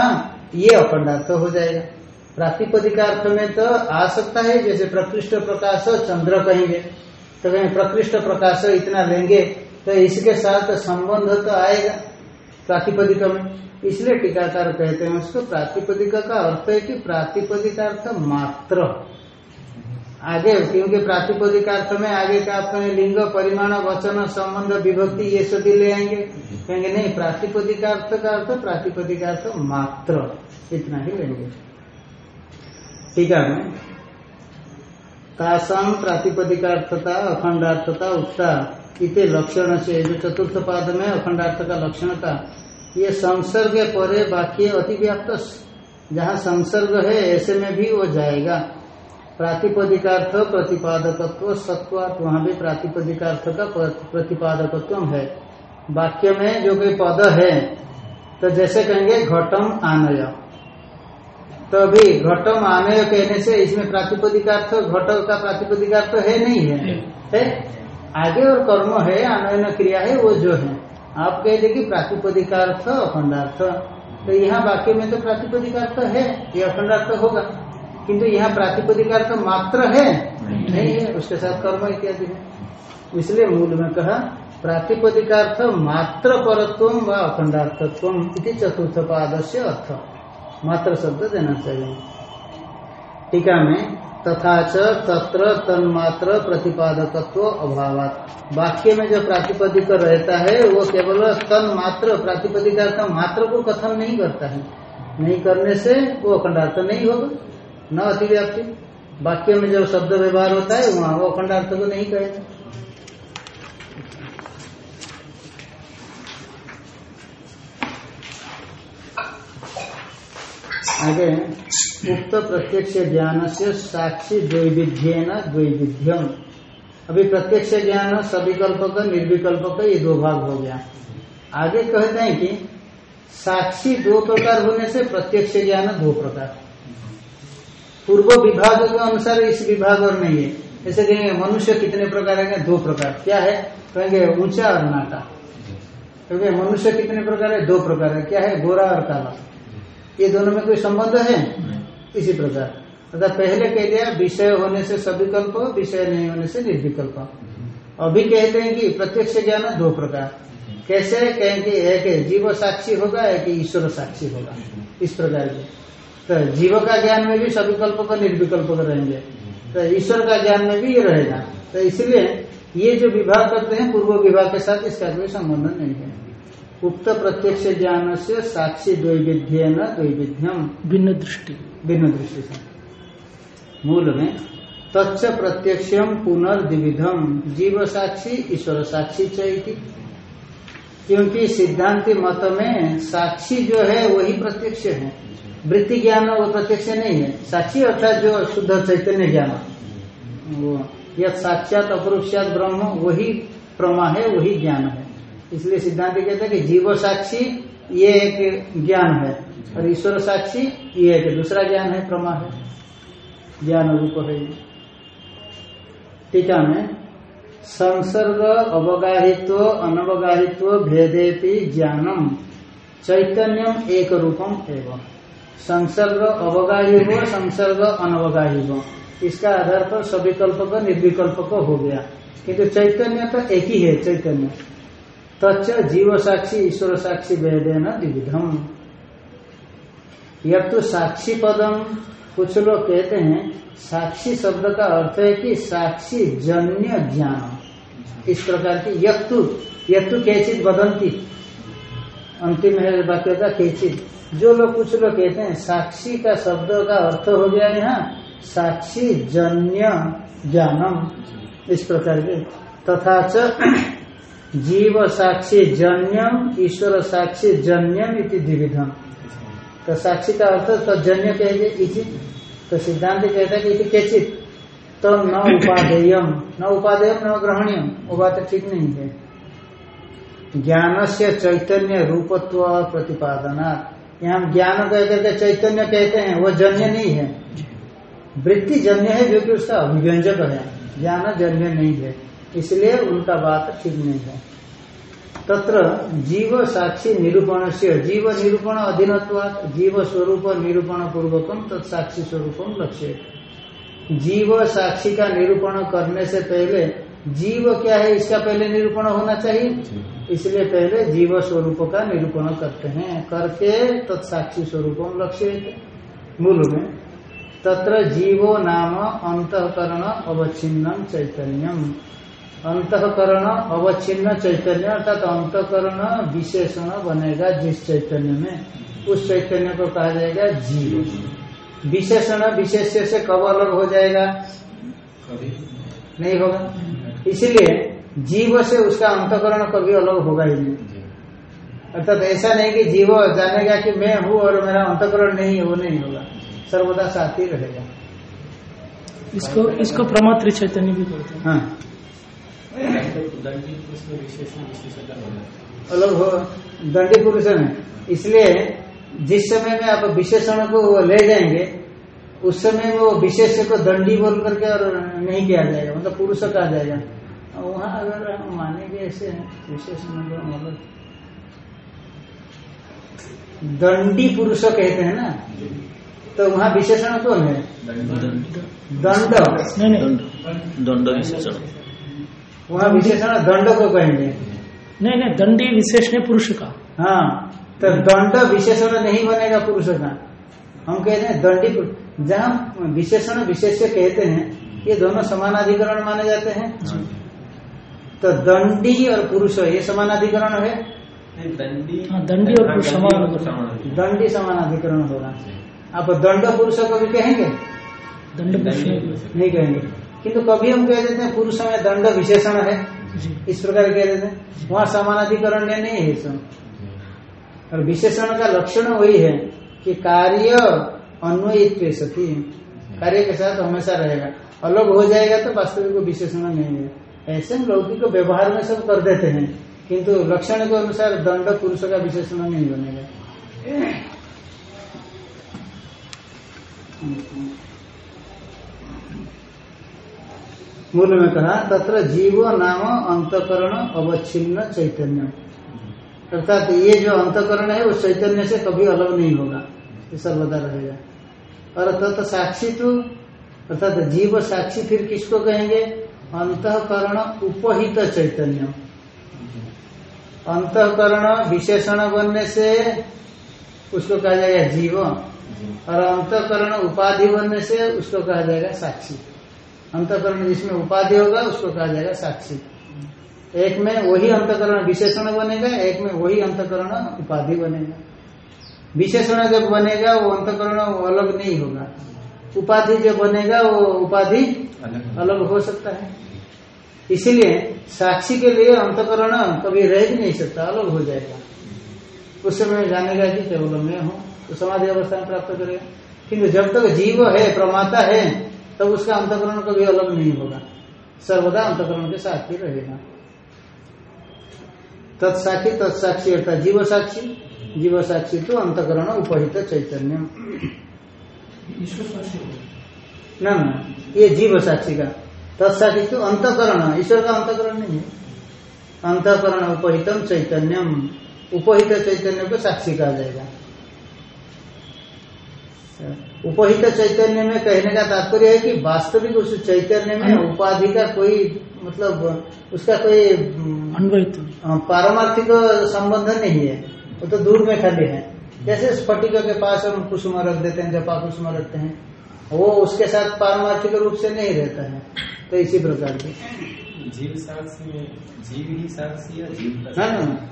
ये अखंडार्थ हो जाएगा। प्रातिपदिकार्थ में तो आ सकता है, जैसे प्रकृष्ट प्रकाश चंद्र कहेंगे। तो कहें प्रकृष्ट प्रकाश इतना लेंगे तो इसके साथ संबंध तो आएगा प्रातिपदिक में। इसलिए टीकाकार कहते हैं, उसको प्रातिपदिक का अर्थ है कि प्रातिपदिकार्थ मात्र। आगे, क्योंकि प्रातिपदिकार्थ में आगे का अपने लिंग, परिमाण, वचन, संबंध, विभक्ति, ये सभी ले आएँगे। कहेंगे, नहीं, प्रातिपदिकार्थ का अर्थ प्रातिपदिक अर्थ मात्र। इतना ही लेंगे। ठीक है तासाम प्रातिपदिकार्थता, अखंडार्थता उत्ता इतने लक्षण से, जो चतुर्थ पाद में अखंडार्थ का लक्षण था ये संसर्ग परे वाक्य अतिव्याप्त। जहाँ संसर्ग है ऐसे में भी वो जाएगा। प्रातिपदिकार्थ प्रतिपादकत्व सत्वात वहाँ भी प्रातिपदिकार्थ का प्रतिपादकत्व है। वाक्य में जो कोई पद है तो जैसे कहेंगे घटम आनय। तो अभी घटम आनय कहने से इसमें प्रातिपदिकार्थ घट का प्रातिपदिकार्थ है नहीं है, है? आगे और कर्म है आनयन क्रिया है वो जो है। आप कह दे कि प्रातिपदिकार्थ अखंडार्थ। तो यहाँ वाक्य में तो प्रातिपदिकार्थ है ये अखंडार्थ होगा। किंतु यहाँ प्रातिपदिकार्थ मात्र है नहीं है। उसके साथ कर्म इत्यादि है। इसलिए मूल में कहा प्रातिपदिकार्थ मात्र परत्व व अखंडार्थत्व इति चतुर्थ पाद से अर्थ। मात्र शब्द देना चाहिए। टीका में तथा च तत्र तन्मात्र प्रतिपादकत्व अभाव वाक्य में जो प्रातिपदिक रहता है, वो केवल तन्मात्र, प्रातिपदिका मात्र को कथन नहीं करता है। नहीं करने से वो अखंडार्थ नहीं होगा, न अतिव्याप्ति। वाक्य में जो शब्द व्यवहार होता है, वहाँ वो अखंडार्थ को नहीं कहेगा। आगे उक्त प्रत्यक्ष ज्ञान से साक्षी द्वैविध्यन द्वैविध्यम अभी प्रत्यक्ष ज्ञान, सविकल्पक, निर्विकल्पक, ये दो भाग हो गया। आगे कहते हैं कि साक्षी दो प्रकार होने से प्रत्यक्ष ज्ञान दो प्रकार। पूर्व विभाग के अनुसार इस विभाग और नहीं है। ऐसे कहेंगे, मनुष्य कितने प्रकार है? दो प्रकार। क्या है? कहेंगे, ऊँचा और नाटा। क्योंकि मनुष्य कितने प्रकार है? दो प्रकार है। क्या है? गोरा और काला। ये दोनों में कोई संबंध है? इसी प्रकार। अर्थात पहले कह दिया विषय होने से सविकल्प विषय नहीं होने से निर्विकल्प। अभी कहते हैं कि प्रत्यक्ष ज्ञान दो प्रकार। कैसे? कहेंगे एक जीव साक्षी होगा एक ईश्वर साक्षी होगा। इस प्रकार के तो जीव का ज्ञान में भी सविकल्प का निर्विकल्प रहेंगे। तो ईश्वर का ज्ञान में भी ये रहेगा। तो इसलिए ये जो विभाग करते हैं पूर्व विभाग के साथ इसका कोई संबंध नहीं है। उक्त प्रत्यक्ष ज्ञान से साक्षी द्वैविध्य। न द्वैविध्यम भिन्न दृष्टि भिन्न दृष्टि से मूल में तच्च प्रत्यक्षम पुनर्द्विविधम जीव साक्षी ईश्वर साक्षी चैती क्योंकि सिद्धांति मत में साक्षी जो है वही प्रत्यक्ष है। वृत्ति ज्ञान वो प्रत्यक्ष नहीं है। साक्षी अर्थात जो शुद्ध चैतन्य ज्ञान। वो यह साक्षात अपरुक्षात ब्रह्म वही प्रमा है वही ज्ञान है। इसलिए सिद्धांत कहते हैं कि जीव साक्षी ये एक ज्ञान है और ईश्वर साक्षी ये एक दूसरा ज्ञान है प्रमा है। ज्ञान रूप है टीका में, संसर्ग अवगाहित्व, अनवगाहित्व, भेदेपि ज्ञानम, चैतन्यम एक रूपम एवं। संसर्ग अवगाही हो, संसर्ग अनवगाही हो। इसका आधार पर सविकल्प का निर्विकल्प का हो गया। किंतु चैतन्य तो एक ही है, चैतन्य। तच्च जीव साक्षी ईश्वर साक्षी भेदेन द्विविधम। यह तो साक्षी पदम, कुछ लोग कहते हैं, साक्षी शब्द का अर्थ है कि साक्षी जन्य ज्ञान। इस प्रकार की यत्तु यत्तु कैचित बदंती। अंतिम है वाक्य का कैचित। जो लोग कुछ लोग कहते हैं, साक्षी का शब्द का अर्थ हो गया यहाँ, साक्षी जन्य ज्ञानम। इस प्रकार के तथा जीव साक्षी जन्यम, ईश्वर साक्षी जन्यम इति द्विविधम। तो साक्षी का अर्थ तो जन्य कहेंगे, इति। तो सिद्धांत कहता है कि केचित। तो न उपादेयम न उपादेयम, न ग्रहणीयम, वो बात ठीक नहीं है। ज्ञान से चैतन्य रूपत्व प्रतिपादना। यहाँ ज्ञान कह करके चैतन्य कहते हैं, वो जन्य नहीं है। वृत्ति जन्य है जो कि उसका अभिव्यंजक है। ज्ञान जन्य नहीं है। इसलिए उनका बात ठीक नहीं है। तत्र जीव साक्षी निरूपण से जीव निरूपण अधीनत्व जीव स्वरूप निरूपण पूर्वकम तत्साक्षी स्वरूपम लक्ष्य जीव साक्षी का निरूपण करने से पहले जीव क्या है इसका पहले निरूपण होना चाहिए? इसलिए पहले जीव स्वरूप का निरूपण करते हैं। करके तत्साक्षी स्वरूपम लक्ष्य मूल में तत्र जीवो नाम अंतकरण अवच्छिन्नम चैतन्यम। अंतकरण अवच्छिन्न चैतन्य अर्थात अंतकरण विशेषण बनेगा जिस चैतन्य में उस चैतन्य को कहा जाएगा जीव। विशेषण विशेष से कब अलग हो जाएगा? नहीं होगा। इसलिए जीव से उसका अंतकरण कभी अलग होगा ही नहीं। अर्थात ऐसा नहीं कि जीव जानेगा कि मैं हूँ और मेरा अंतकरण नहीं है वो नहीं होगा। सर्वदा साथ ही रहेगा। इसको इसको प्रमात्र चैतन्य भी बोलते हैं। हाँ। अलग हो दंडी पुरुष में इसलिए जिस समय में आप विशेषण को ले जाएँगे उस समय वो विशेष को दंडी बोल करके और नहीं किया जाएगा मतलब पुरुष कहा जाएगा। वहाँ अगर हम मानेंगे ऐसे विशेषण मतलब दंडी पुरुष कहते हैं ना तो वहाँ विशेषण कौन है? दंड। नहीं नहीं। दंड विशेषण। वहाँ विशेषण दंड को कहेंगे। नहीं नहीं दंडी विशेष है पुरुष का। हाँ तो दंड विशेषण नहीं बनेगा पुरुष का। हम कहते हैं दंडी पुरुष जहाँ विशेषण विशेष कहते हैं ये दोनों समानाधिकरण माने जाते हैं। तो दंडी और पुरुष ये समानाधिकरण है? हाँ, दंडी और पुरुष समान दंडी समानाधिकरण होगा। आप दंड पुरुष को भी कहेंगे? दंड पुरुष। नहीं कहेंगे। किंतु कभी हम कह देते हैं पुरुष में दंड विशेषण है। जी। इस प्रकार कह देते हैं। वहाँ समानाधिकरण नहीं है सब और विशेषण का लक्षण वही है कि कार्य अन्वयित्व सती कार्य के साथ हमेशा रहेगा। अलग हो जाएगा तो वास्तविक को विशेषण नहीं है। ऐसे हम लौकिक व्यवहार में सब कर देते हैं। किंतु लक्षण के अनुसार दंड पुरुष का विशेषण नहीं बनेगा। मूल में कहा तत्र जीव नाम अंतकरण अवच्छिन्न चैतन्य अर्थात ये जो अंतकरण है वो चैतन्य से कभी अलग नहीं होगा। ये सर्वदा रहेगा। और तत् साक्षी तो अर्थात जीव साक्षी फिर किसको कहेंगे? अंतकरण उपहित चैतन्य अंतकरण विशेषण बनने से उसको कहा जाएगा जीव। और अंतकरण उपाधि बनने से उसको कहा जाएगा साक्षी। अंतकरण जिसमें उपाधि होगा, उसको कहा जाएगा साक्षी। एक में वही अंतकरण विशेषण बनेगा, एक में वही अंतकरण उपाधि बनेगा। विशेषण जब बनेगा, वो अंतकरण अलग नहीं होगा। उपाधि जब बनेगा, वो उपाधि अलग हो सकता है। इसीलिए साक्षी के लिए अंतकरण कभी रह भी नहीं सकता, अलग हो जाएगा। उस समय जानेगा कि केवल मैं हूँ तो समाधि अवस्था में प्राप्त करेगा। किंतु जब तक जीव है, प्रमाता है तब उसका अंतकरण कभी अलग नहीं होगा। सर्वदा अंतकरण के साथ ही रहेगा। तत्साक्षी तत्साक्षी अर्थात जीव साक्षी जीव साक्षी तो अंतकरण उपहित चैतन्य। ईश्वर साक्षी न न ये जीव साक्षी का। तत्साक्षी तो अंतकरण ईश्वर का अंतकरण नहीं है। अंतकरण उपहितम चैतन्यम। उपहित चैतन्य को साक्षी कहा जाएगा। उपहित चैतन्य में कहने का तात्पर्य है कि वास्तविक उस चैतन्य में उपाधि का कोई मतलब उसका कोई हाँ, पारमार्थिक संबंध नहीं है। वो तो दूर में खाली है। जैसे स्फटिक के पास हम कुसुम रख देते हैं जपा कुसुम रखते हैं वो उसके साथ पारमार्थिक रूप से नहीं रहता है। तो इसी प्रकार की। जीव साक्षी में जीव ही साक्षी या जीव का ना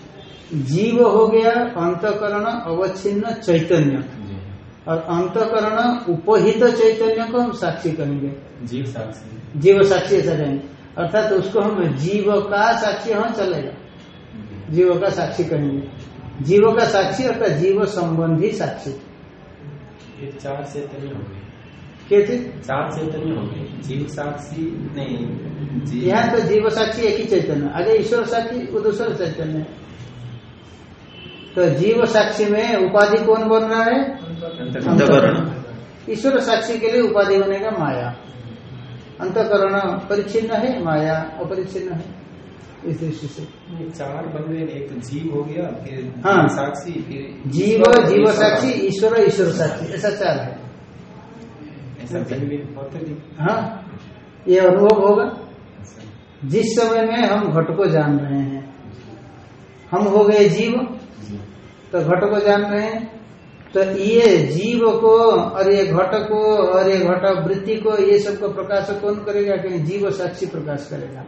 जीव हो गया अंतकरण अवच्छिन्न चैतन्य। और अंतकरण उपहित चैतन्य को हम साक्षी करेंगे। जीव साक्षी। जीव साक्षी ऐसा कहेंगे अर्थात तो उसको हम जीव का साक्षी हाँ चलेगा। जीव का साक्षी कहेंगे जीव का साक्षी अर्थात जीव संबंधी साक्षी। ये चार चैतन्य हो गए। कैसे चार चैतन्य हो गए। जीव साक्षी नहीं यहाँ तो जीव साक्षी एक ही चैतन्य। आगे ईश्वर साक्षी वो दूसरा चैतन्य। तो जीव साक्षी में उपाधि कौन बन रहा है? अंतकरण। ईश्वर साक्षी के लिए उपाधि बनेगा माया। अंतकरण परिच्छिन्न है माया अपरिचिन्न है। इस दृष्टि से। चार बन गए एक तो जीव हो गया फिर हाँ। साक्षी फिर जीव ईश्वर- जीव ईश्वर साक्षी ईश्वर ईश्वर साक्षी ऐसा चार है। हाँ ये अनुभव होगा। जिस समय में हम घट को जान रहे हैं हम हो गए जीव तो घट को जान रहे हैं तो ये जीव को और ये घट को और ये घट वृत्ति को, ये सबको प्रकाश कौन करेगा कि जीव साक्षी प्रकाश करेगा।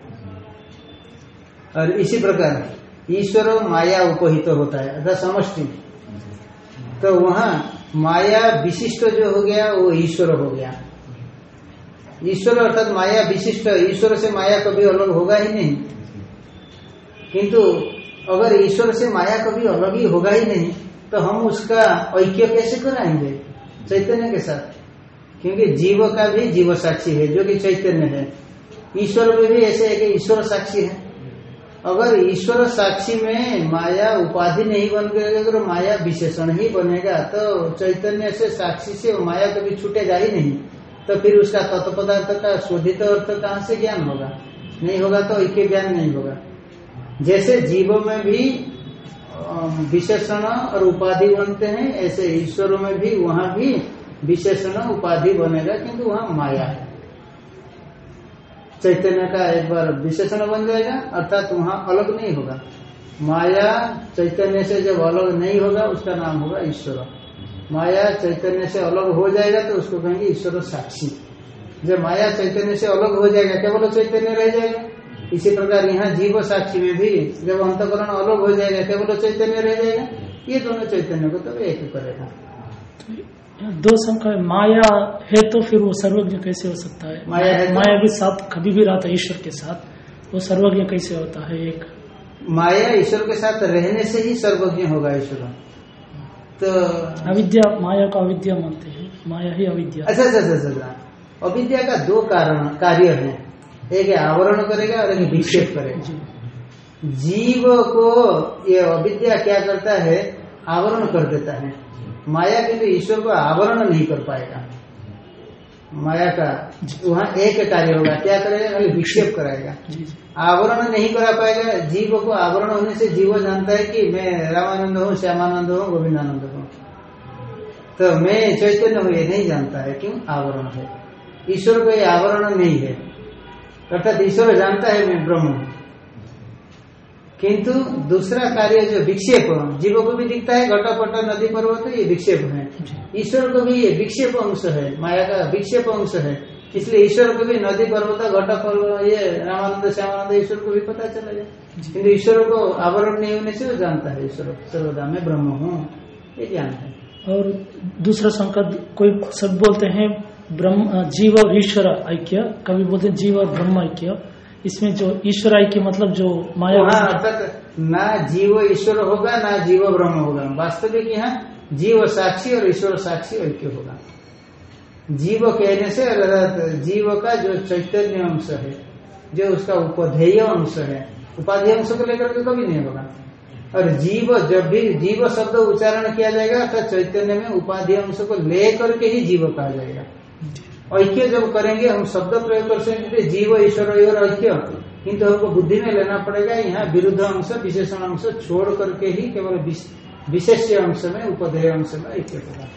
और इसी प्रकार ईश्वर माया उपहित तो होता है अर्थात समष्टि। तो वहाँ माया विशिष्ट जो हो गया, वो ईश्वर हो गया। ईश्वर अर्थात माया विशिष्ट, ईश्वर से माया कभी अलग होगा ही नहीं। किंतु अगर ईश्वर से माया कभी अलग ही होगा ही नहीं तो हम उसका ऐक्य कैसे कराएँगे? चैतन्य के साथ। क्योंकि जीव का भी जीव साक्षी है, जो कि चैतन्य है। ईश्वर में भी ऐसे है कि ईश्वर साक्षी है। अगर ईश्वर साक्षी में माया उपाधि नहीं बन गई, अगर माया विशेषण ही बनेगा तो चैतन्य से साक्षी से माया कभी छूटेगा ही नहीं। तो फिर उसका तत्पदार्थ का शोधित अर्थ कहाँ से ज्ञान होगा? नहीं होगा तो ऐक्य ज्ञान नहीं होगा। जैसे जीवों में भी विशेषण और उपाधि बनते हैं। ऐसे ईश्वरों में भी, वहाँ भी विशेषण उपाधि बनेगा, किंतु वहाँ माया है। चैतन्य का एक बार विशेषण बन जाएगा, अर्थात वहाँ अलग नहीं होगा। माया चैतन्य से जब अलग नहीं होगा, उसका नाम होगा ईश्वर। माया चैतन्य से अलग हो जाएगा तो उसको कहेंगे ईश्वर साक्षी। जब माया चैतन्य से अलग हो जाएगा केवल चैतन्य रह जाएगा? इसी प्रकार यहाँ जीव साक्षी में भी जब अंतकरण अलग हो जाएगा केवल चैतन्य रह जाएगा। ये दोनों चैतन्य को तो एक करेगा। दो संख्या माया है तो फिर वो सर्वज्ञ कैसे हो सकता है? माया है तो- माया भी साथ कभी भी रहता है ईश्वर के साथ। वो सर्वज्ञ कैसे होता है एक? माया ईश्वर के साथ रहने से ही सर्वज्ञ होगा ईश्वर। तो अविद्या माया को अविद्या मानते हैं। माया ही अविद्या। अच्छा अच्छा अच्छा अच्छा। अविद्या का दो कारण कार्य है। एक आवरण करेगा और एक विक्षेप करेगा। जीव को ये अविद्या क्या करता है? आवरण कर देता है। माया किंतु ईश्वर को आवरण नहीं कर पाएगा। माया का वहाँ एक कार्य होगा क्या करेगा? खाली विक्षेप कराएगा। आवरण नहीं करा पाएगा जीव को आवरण होने से जीव जानता है कि मैं रामानंद हूँ श्यामानंद हूँ गोविंदानंद हूँ। तो मैं चैतन्य हूँ ये नहीं जानता है क्यों आवरण है। ईश्वर को ये आवरण नहीं है। अर्थात ईश्वर जानता है मैं ब्रह्म किंतु दूसरा कार्य जो विक्षेप, जीव को भी दिखता है, घटपट, नदी पर्वत, ये विक्षेप है। ईश्वर को भी ये विक्षेप अंश है, माया का विक्षेप अंश है। इसलिए ईश्वर को भी नदी पर्वत, घटा पर्वत, ये रामानंद, श्यामानंद, ईश्वर को भी पता चला जाए। किन्तु ईश्वर को आवरण नहीं होने से वो जानता है, ईश्वर सर्वदा मैं ब्रह्म हूँ, ये ज्ञान है। और दूसरा संकट कोई सब बोलते हैं ब्रह्म जीव और ईश्वर ऐक्य कभी बोलते जीव और ब्रह्म ऐक्य। इसमें जो ईश्वर ऐक्य मतलब जो माया वहाँ अर्थात ना जीव ईश्वर होगा ना जीव ब्रह्म होगा। वास्तविक यहाँ जीव साक्षी और ईश्वर साक्षी ऐक्य होगा। जीव कहने से अर्थात जीव का जो चैतन्य अंश है जो उसका उपधेय अंश है उपाधि अंश को लेकर के कभी नहीं होगा। और जीव जब भी जीव शब्द उच्चारण किया जाएगा अर्थात चैतन्य में उपाधि अंश को लेकर के ही जीव कहा जाएगा। ऐक्य जब करेंगे, हम शब्द प्रयोग कर सकते जीव ईश्वर और ऐक्य। किंतु हमको बुद्धि में लेना पड़ेगा, यहाँ विरुद्ध अंश, विशेषण अंश छोड़ करके ही केवल विशेष अंश में उपधेय अंश में ऐक्य होगा।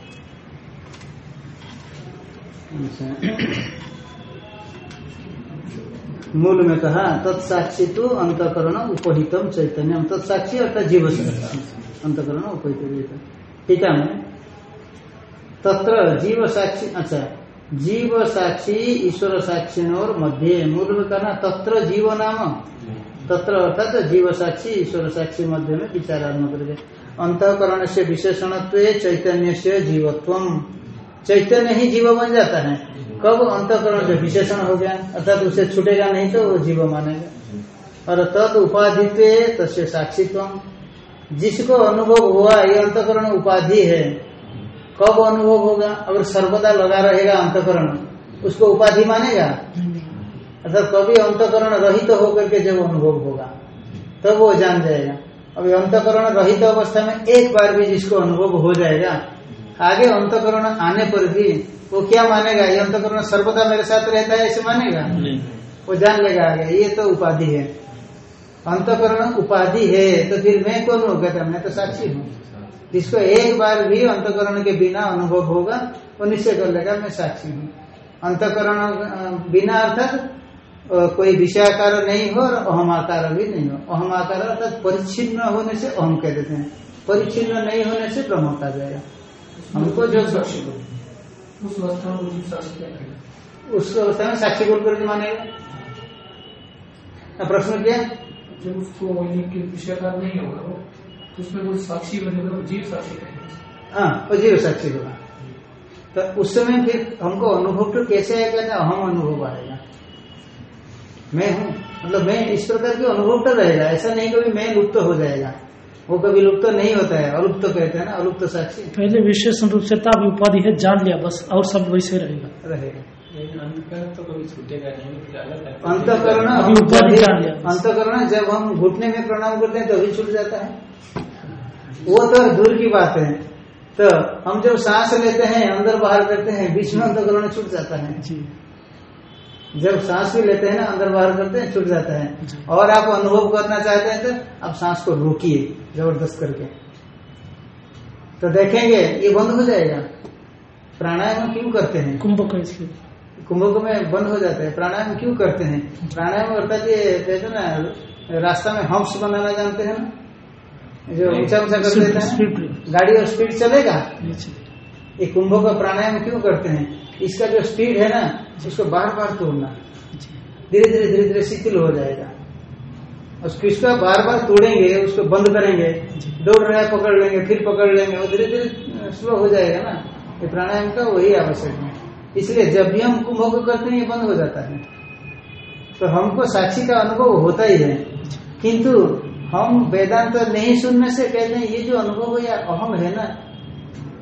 मूल में कहा तत्साक्षी तो अंतकरण उपहितम चैतन्य तत्साक्षी अर्थात जीव अंतकरण उपहित ठीक है तत्र जीव साक्षी अच्छा जीव साक्षी, ईश्वर साक्षी और मध्य मूल में कहना तत्र जीव नाम। तत्र अर्थात जीव साक्षी, ईश्वर साक्षी मध्य में विचारात्मक करके अंतकरण से विशेषण चैतन्य से जीवत्व चैतन्य ही जीव बन जाता है। कब अंतकरण जो विशेषण हो गया? अर्थात उसे छूटेगा नहीं तो वो जीव मानेगा। और तद उपाधि तस्य साक्षीत्व जिसको अनुभव हुआ, ये अंतकरण उपाधि है कब अनुभव होगा? अगर सर्वदा लगा रहेगा अंतकरण उसको उपाधि मानेगा? अर्थात कभी अंतकरण रहित तो होकर के जब अनुभव होगा तब तो वो जान जाएगा। अभी अंतकरण रहित तो अवस्था में एक बार भी जिसको अनुभव हो जाएगा आगे अंतकरण आने पर भी वो क्या मानेगा? ये अंतकरण सर्वदा मेरे साथ रहता है ऐसे मानेगा? वो जान लेगा आगे ये तो उपाधि है। अंतकरण उपाधि है तो फिर मैं कौन हूँ? कहता मैं तो साक्षी हूँ। जिसको एक बार भी अंतकरण के बिना अनुभव होगा वो निश्चय कर लेगा मैं साक्षी हूँ। अंतकरण बिना अर्थात कोई विषयाकार नहीं हो और अहमाकार भी नहीं हो। अहमाकार अर्थात परिच्छिन्न होने से अहम कह देते हैं। परिच्छिन्न नहीं होने से ब्रह्म होता जाएगा। हमको जो उस अवस्था में उस अवस्था में साक्षी बोल करके मानेगा। प्रश्न क्या? जब उसको विषयकार नहीं होगा उसमें वो साक्षी बनेगा जीव साक्षी हाँ वो जीव साक्षी होगा। तो उस समय फिर हमको अनुभव तो कैसे आएगा ना हम अनुभव आएगा मैं हूँ मतलब मैं इस प्रकार के अनुभव तो रहेगा ऐसा नहीं कभी मैं लुप्त हो जाएगा। वो कभी लुप्त नहीं होता है अलुप्त कहते हैं ना अलुप्त साक्षी। पहले विशेष रूप से तब उपाधि है जान लिया बस और सब वैसे रहेगा। रहेगा। तो कभी छूटेगा नहीं अंतकरण अंतकरण जब हम घुटने में प्रणाम करते हैं तो अभी छूट जाता है। वो तो दूर की बात है। तो हम जब सांस लेते हैं अंदर बाहर करते हैं बीच में अंतकरण छूट जाता है। जी। जब सांस भी लेते हैं ना अंदर बाहर करते हैं छूट जाता है। और आप अनुभव करना चाहते हैं तो आप सांस को रोकिए ज़बरदस्त करके। तो देखेंगे ये बंद हो जाएगा। प्राणायाम क्यों करते हैं? कुंभक इसलिए। कुंभक में बंद हो जाता है। प्राणायाम क्यों करते हैं? प्राणायाम अर्थात ये कहते ना रास्ता में हम्स बनाना जानते हैं ना? जो ऊँचा ऊँचा कर देते हैं गाड़ी और स्पीड चलेगा? ये कुंभ का प्राणायाम क्यों करते हैं? इसका जो स्पीड है ना उसको बार बार तोड़ना। धीरे धीरे धीरे धीरे शिथिल हो जाएगा। उसको इसका बार बार तोड़ेंगे उसको बंद करेंगे दौड़ रहा है पकड़ लेंगे फिर पकड़ लेंगे वो धीरे धीरे स्लो हो जाएगा ना। ये प्राणायाम का वही आवश्यक है। इसलिए जब भी हम कुंभ को करते हैं ये बंद हो जाता है। तो हमको साक्षी का अनुभव होता ही है। किंतु हम वेदांत तो नहीं सुनने से कहते हैं ये जो अनुभव है या अहम है ना?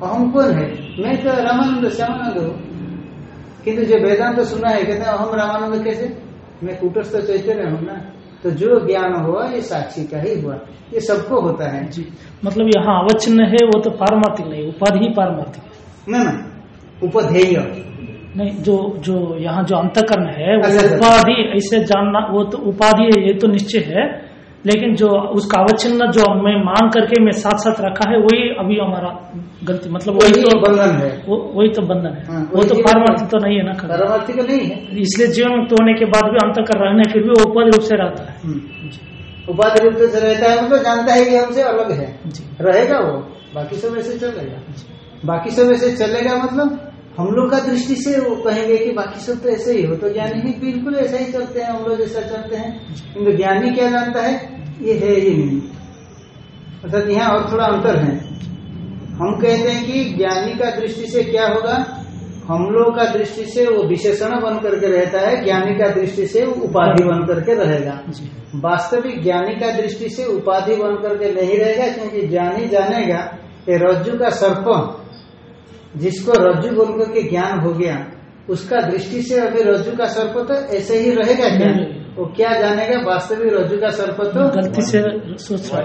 अहम कौन है। मैं तो रामानंद श्यामानंद हूँ। किंतु जो वेदांत तो सुना है कहते हैं अहम रामानंद कैसे? मैं कुटस्थ तो चैतन्य हूँ ना? तो जो ज्ञान हुआ ये साक्षी का ही हुआ। ये सबको होता है। जी। मतलब यहाँ अवचिन्न है वो तो पारमार्थिक नहीं उपाधि ही पारमार्थिक ना ना। उपधेय। नहीं जो जो यहाँ जो अंतकरण है वो अच्छा, अच्छा। उपाधि ऐसे जानना वो तो उपाधि ये तो निश्चय है। लेकिन जो उसका अवचिन्न जो मैं मान करके मैं साथ साथ रखा है वही अभी हमारा गलती मतलब वही तो बंधन है। वही तो बंधन है। हाँ, वो तो पारमार्थिक तो नहीं है ना पारमार्थिक नहीं है। इसलिए जीवन मुक्त होने के बाद भी अंत कर रहने फिर भी उपाधि रूप से रहता है। हम्म। उपाधि रूप से रहता है मतलब जानता है कि हमसे अलग है। रहेगा वो बाकी सब ऐसे चलेगा। बाकी सब ऐसे चलेगा मतलब? हम लोग का दृष्टि से वो कहेंगे कि बाकी सब तो ऐसे ही हो तो ज्ञानी ही बिल्कुल ऐसा ही चलते हैं हम लोग जैसा चलते हैं। किंतु ज्ञानी क्या जानता है? ये है ही नहीं। अर्थात यहाँ और थोड़ा अंतर है। हम कहते हैं कि ज्ञानी का दृष्टि से क्या होगा? हम लोग का दृष्टि से वो विशेषण बन करके रहता है ज्ञानी का दृष्टि से वो उपाधि बन करके रहेगा। वास्तविक ज्ञानी का दृष्टि से उपाधि बन करके नहीं रहेगा क्योंकि ज्ञानी जानेगा कि रज्जु का सर्प जिसको रज्जु बोल करके ज्ञान हो गया उसका दृष्टि से अभी रज्जु का सर्प तो ऐसे ही रहेगा क्या? वो क्या जानेगा? वास्तविक रज्जु का सर्प तो गलती से सोच रहा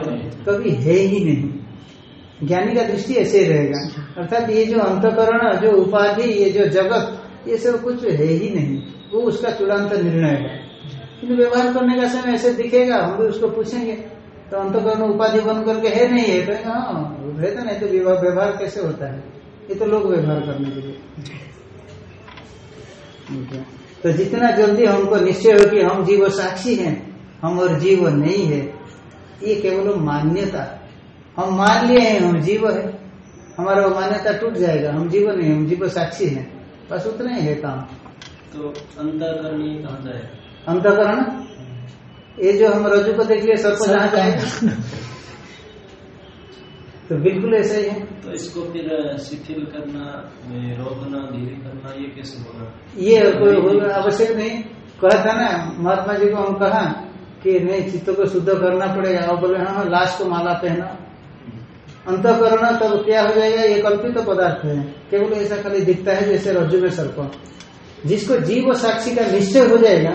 कभी है ही नहीं। ज्ञानी का दृष्टि ऐसे ही रहेगा। अर्थात ये जो अंतकरण जो उपाधि ये जो जगत ये सब कुछ है ही नहीं। वो उसका चूड़ान्त निर्णय है। किंतु व्यवहार करने का समय ऐसे दिखेगा हम भी उसको पूछेंगे। तो अंतकरण उपाधि बन करके है नहीं है? तो हाँ है तो नहीं तो व्यवहार कैसे होता है? ये तो लोग व्यवहार करने के लिए। तो जितना जल्दी हमको निश्चय हो कि हम जीव साक्षी हैं हम और जीव नहीं है ये केवल मान्यता। हम मान लिए हैं हम जीव है। हमारा वो मान्यता टूट जाएगा। हम जीव नहीं हम जीव साक्षी हैं। बस उतना ही है काम। तो अंतकरणी कहा जाए अंतकरण? ये जो हम रजू को देख लिए सबको जहाँ जाएगा तो बिल्कुल ऐसा ही है। तो इसको फिर शिथिल करना रोकना धीरे करना ये कैसे होगा? ये कोई आवश्यक नहीं। कहा था ना महात्मा जी को हम कहा कि नहीं चित्त को शुद्ध करना पड़ेगा। और बोले हाँ लाश को माला पहना। अंतकरण तब क्या हो जाएगा? ये कल्पित तो पदार्थ है। केवल ऐसा खाली दिखता है जैसे रज्जु में सर्प। जिसको जीव और साक्षी का निश्चय हो जाएगा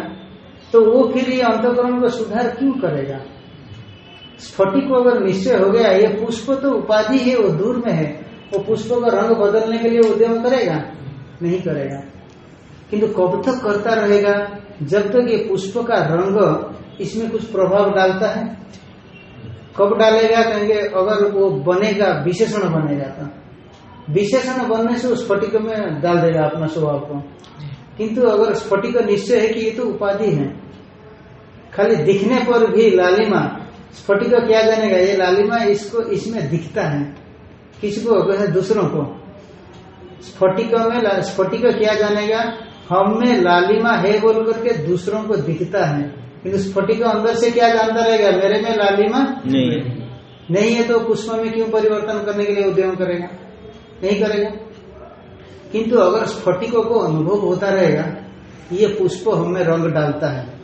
तो वो फिर ये अंतकरण को सुधार क्यों करेगा? स्फटिक अगर निश्चय हो गया, ये पुष्प तो उपाधि है, वो दूर में है। वो पुष्प का रंग बदलने के लिए उद्यम करेगा? नहीं करेगा। किंतु कब तक करता रहेगा? जब तक ये पुष्प का रंग इसमें कुछ प्रभाव डालता है। कब डालेगा? कहेंगे, अगर वो बनेगा, विशेषण बनेगा तो। विशेषण बनने से उस स्फटिक में डाल देगा अपना स्वभाव को। किंतु अगर स्फटिक निश्चय है कि ये तो उपाधि है, खाली दिखने पर भी लालिमा स्फटिक क्या जानेगा ये लालिमा इसको इसमें दिखता है। किसको वैसे दूसरों को। स्फटिक में स्फटिक क्या जानेगा? हम में लालिमा है बोल करके दूसरों को दिखता है। किंतु स्फटिक अंदर से क्या जानता रहेगा? मेरे में लालिमा नहीं है। नहीं है तो पुष्प में क्यों परिवर्तन करने के लिए उद्यम करेगा? नहीं करेगा। किंतु अगर स्फटिकों को अनुभव होता रहेगा ये पुष्प हमें रंग डालता है।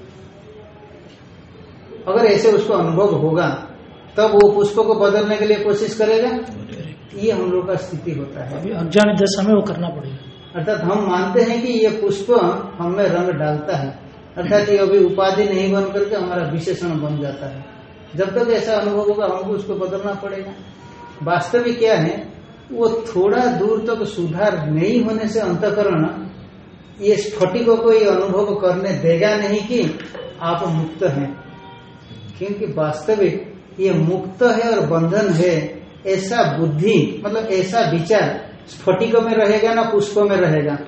अगर ऐसे उसको अनुभव होगा तब वो पुष्प को बदलने के लिए कोशिश करेगा? ये हम लोग का स्थिति होता है। अभी अज्ञान दशा में वो करना पड़ेगा। अर्थात हम मानते हैं कि ये पुष्प हमें रंग डालता है। अर्थात ये अभी उपाधि नहीं बन करके हमारा विशेषण बन जाता है। जब तक ऐसा अनुभव होगा हमको उसको बदलना पड़ेगा। वास्तविक क्या है वो थोड़ा दूर तक तो सुधार नहीं होने से अंतकरण ये स्फटिकों को ये अनुभव करने देगा नहीं कि आप मुक्त हैं। क्योंकि वास्तविक ये मुक्त है और बंधन है ऐसा बुद्धि मतलब ऐसा विचार स्फटिक में रहेगा ना पुष्प में रहेगा?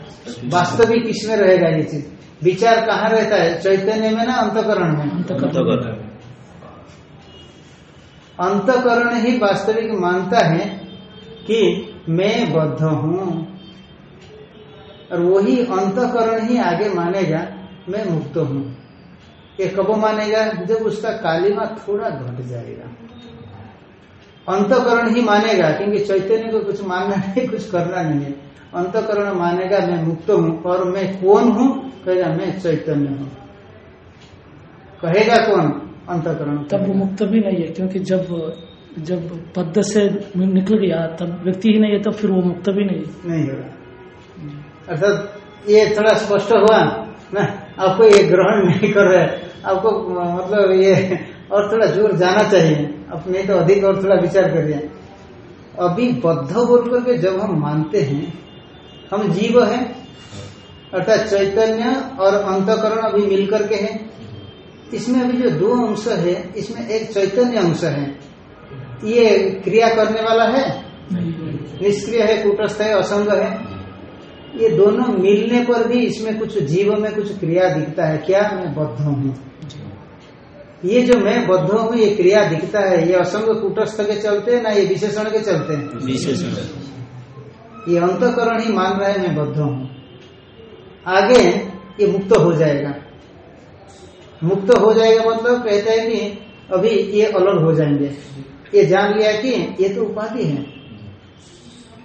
वास्तविक किसमें रहेगा ये चीज़। विचार कहाँ रहता है? चैतन्य में ना अंतकरण में? अंतकरण। अंतकरण ही वास्तविक मानता है कि मैं बद्ध हूँ। और वही अंतकरण ही आगे मानेगा मैं मुक्त हूँ। ये कब मानेगा? जब उसका कालिमा थोड़ा घट जाएगा। अंतकरण ही मानेगा क्योंकि चैतन्य को कुछ मानना नहीं कुछ करना नहीं है। अंतकरण मानेगा मैं मुक्त हूँ और मैं कौन हूँ? कहेगा मैं चैतन्य हूँ। कहेगा कौन? अंतकरण तब वो मुक्त भी नहीं है क्योंकि जब जब पद से निकल गया तब व्यक्ति ही नहीं है तब फिर वो मुक्त भी नहीं नहीं होगा। अर्थात ये थोड़ा स्पष्ट हुआ ना? आपको ये ग्रहण नहीं कर रहे। आपको मतलब ये, और थोड़ा ज़ोर जाना चाहिए। अब नहीं तो अधिक और थोड़ा विचार करिए। अभी बद्ध बोल करके जब हम मानते हैं, हम जीव हैं, अर्थात चैतन्य और अंतकरण अभी मिलकर के हैं। इसमें अभी जो दो अंश है, इसमें एक चैतन्य अंश है। ये क्रिया करने वाला है? निष्क्रिय है, कूटस्थ है, असंग है। ये दोनों मिलने पर भी इसमें कुछ जीव में कुछ क्रिया दिखता है। क्या? मैं बद्ध हूँ। ये जो मैं बद्ध हूँ ये क्रिया दिखता है ये असंग कूटस्थ के चलते हैं ना ये विशेषण के चलते हैं? विशेषण। ये अंतकरण ही मान रहा है मैं बद्ध हूँ। आगे ये मुक्त हो जाएगा। मुक्त हो जाएगा मतलब कहते हैं कि अभी ये अलग हो जाएँगे। ये जान लिया कि ये तो उपाधि है।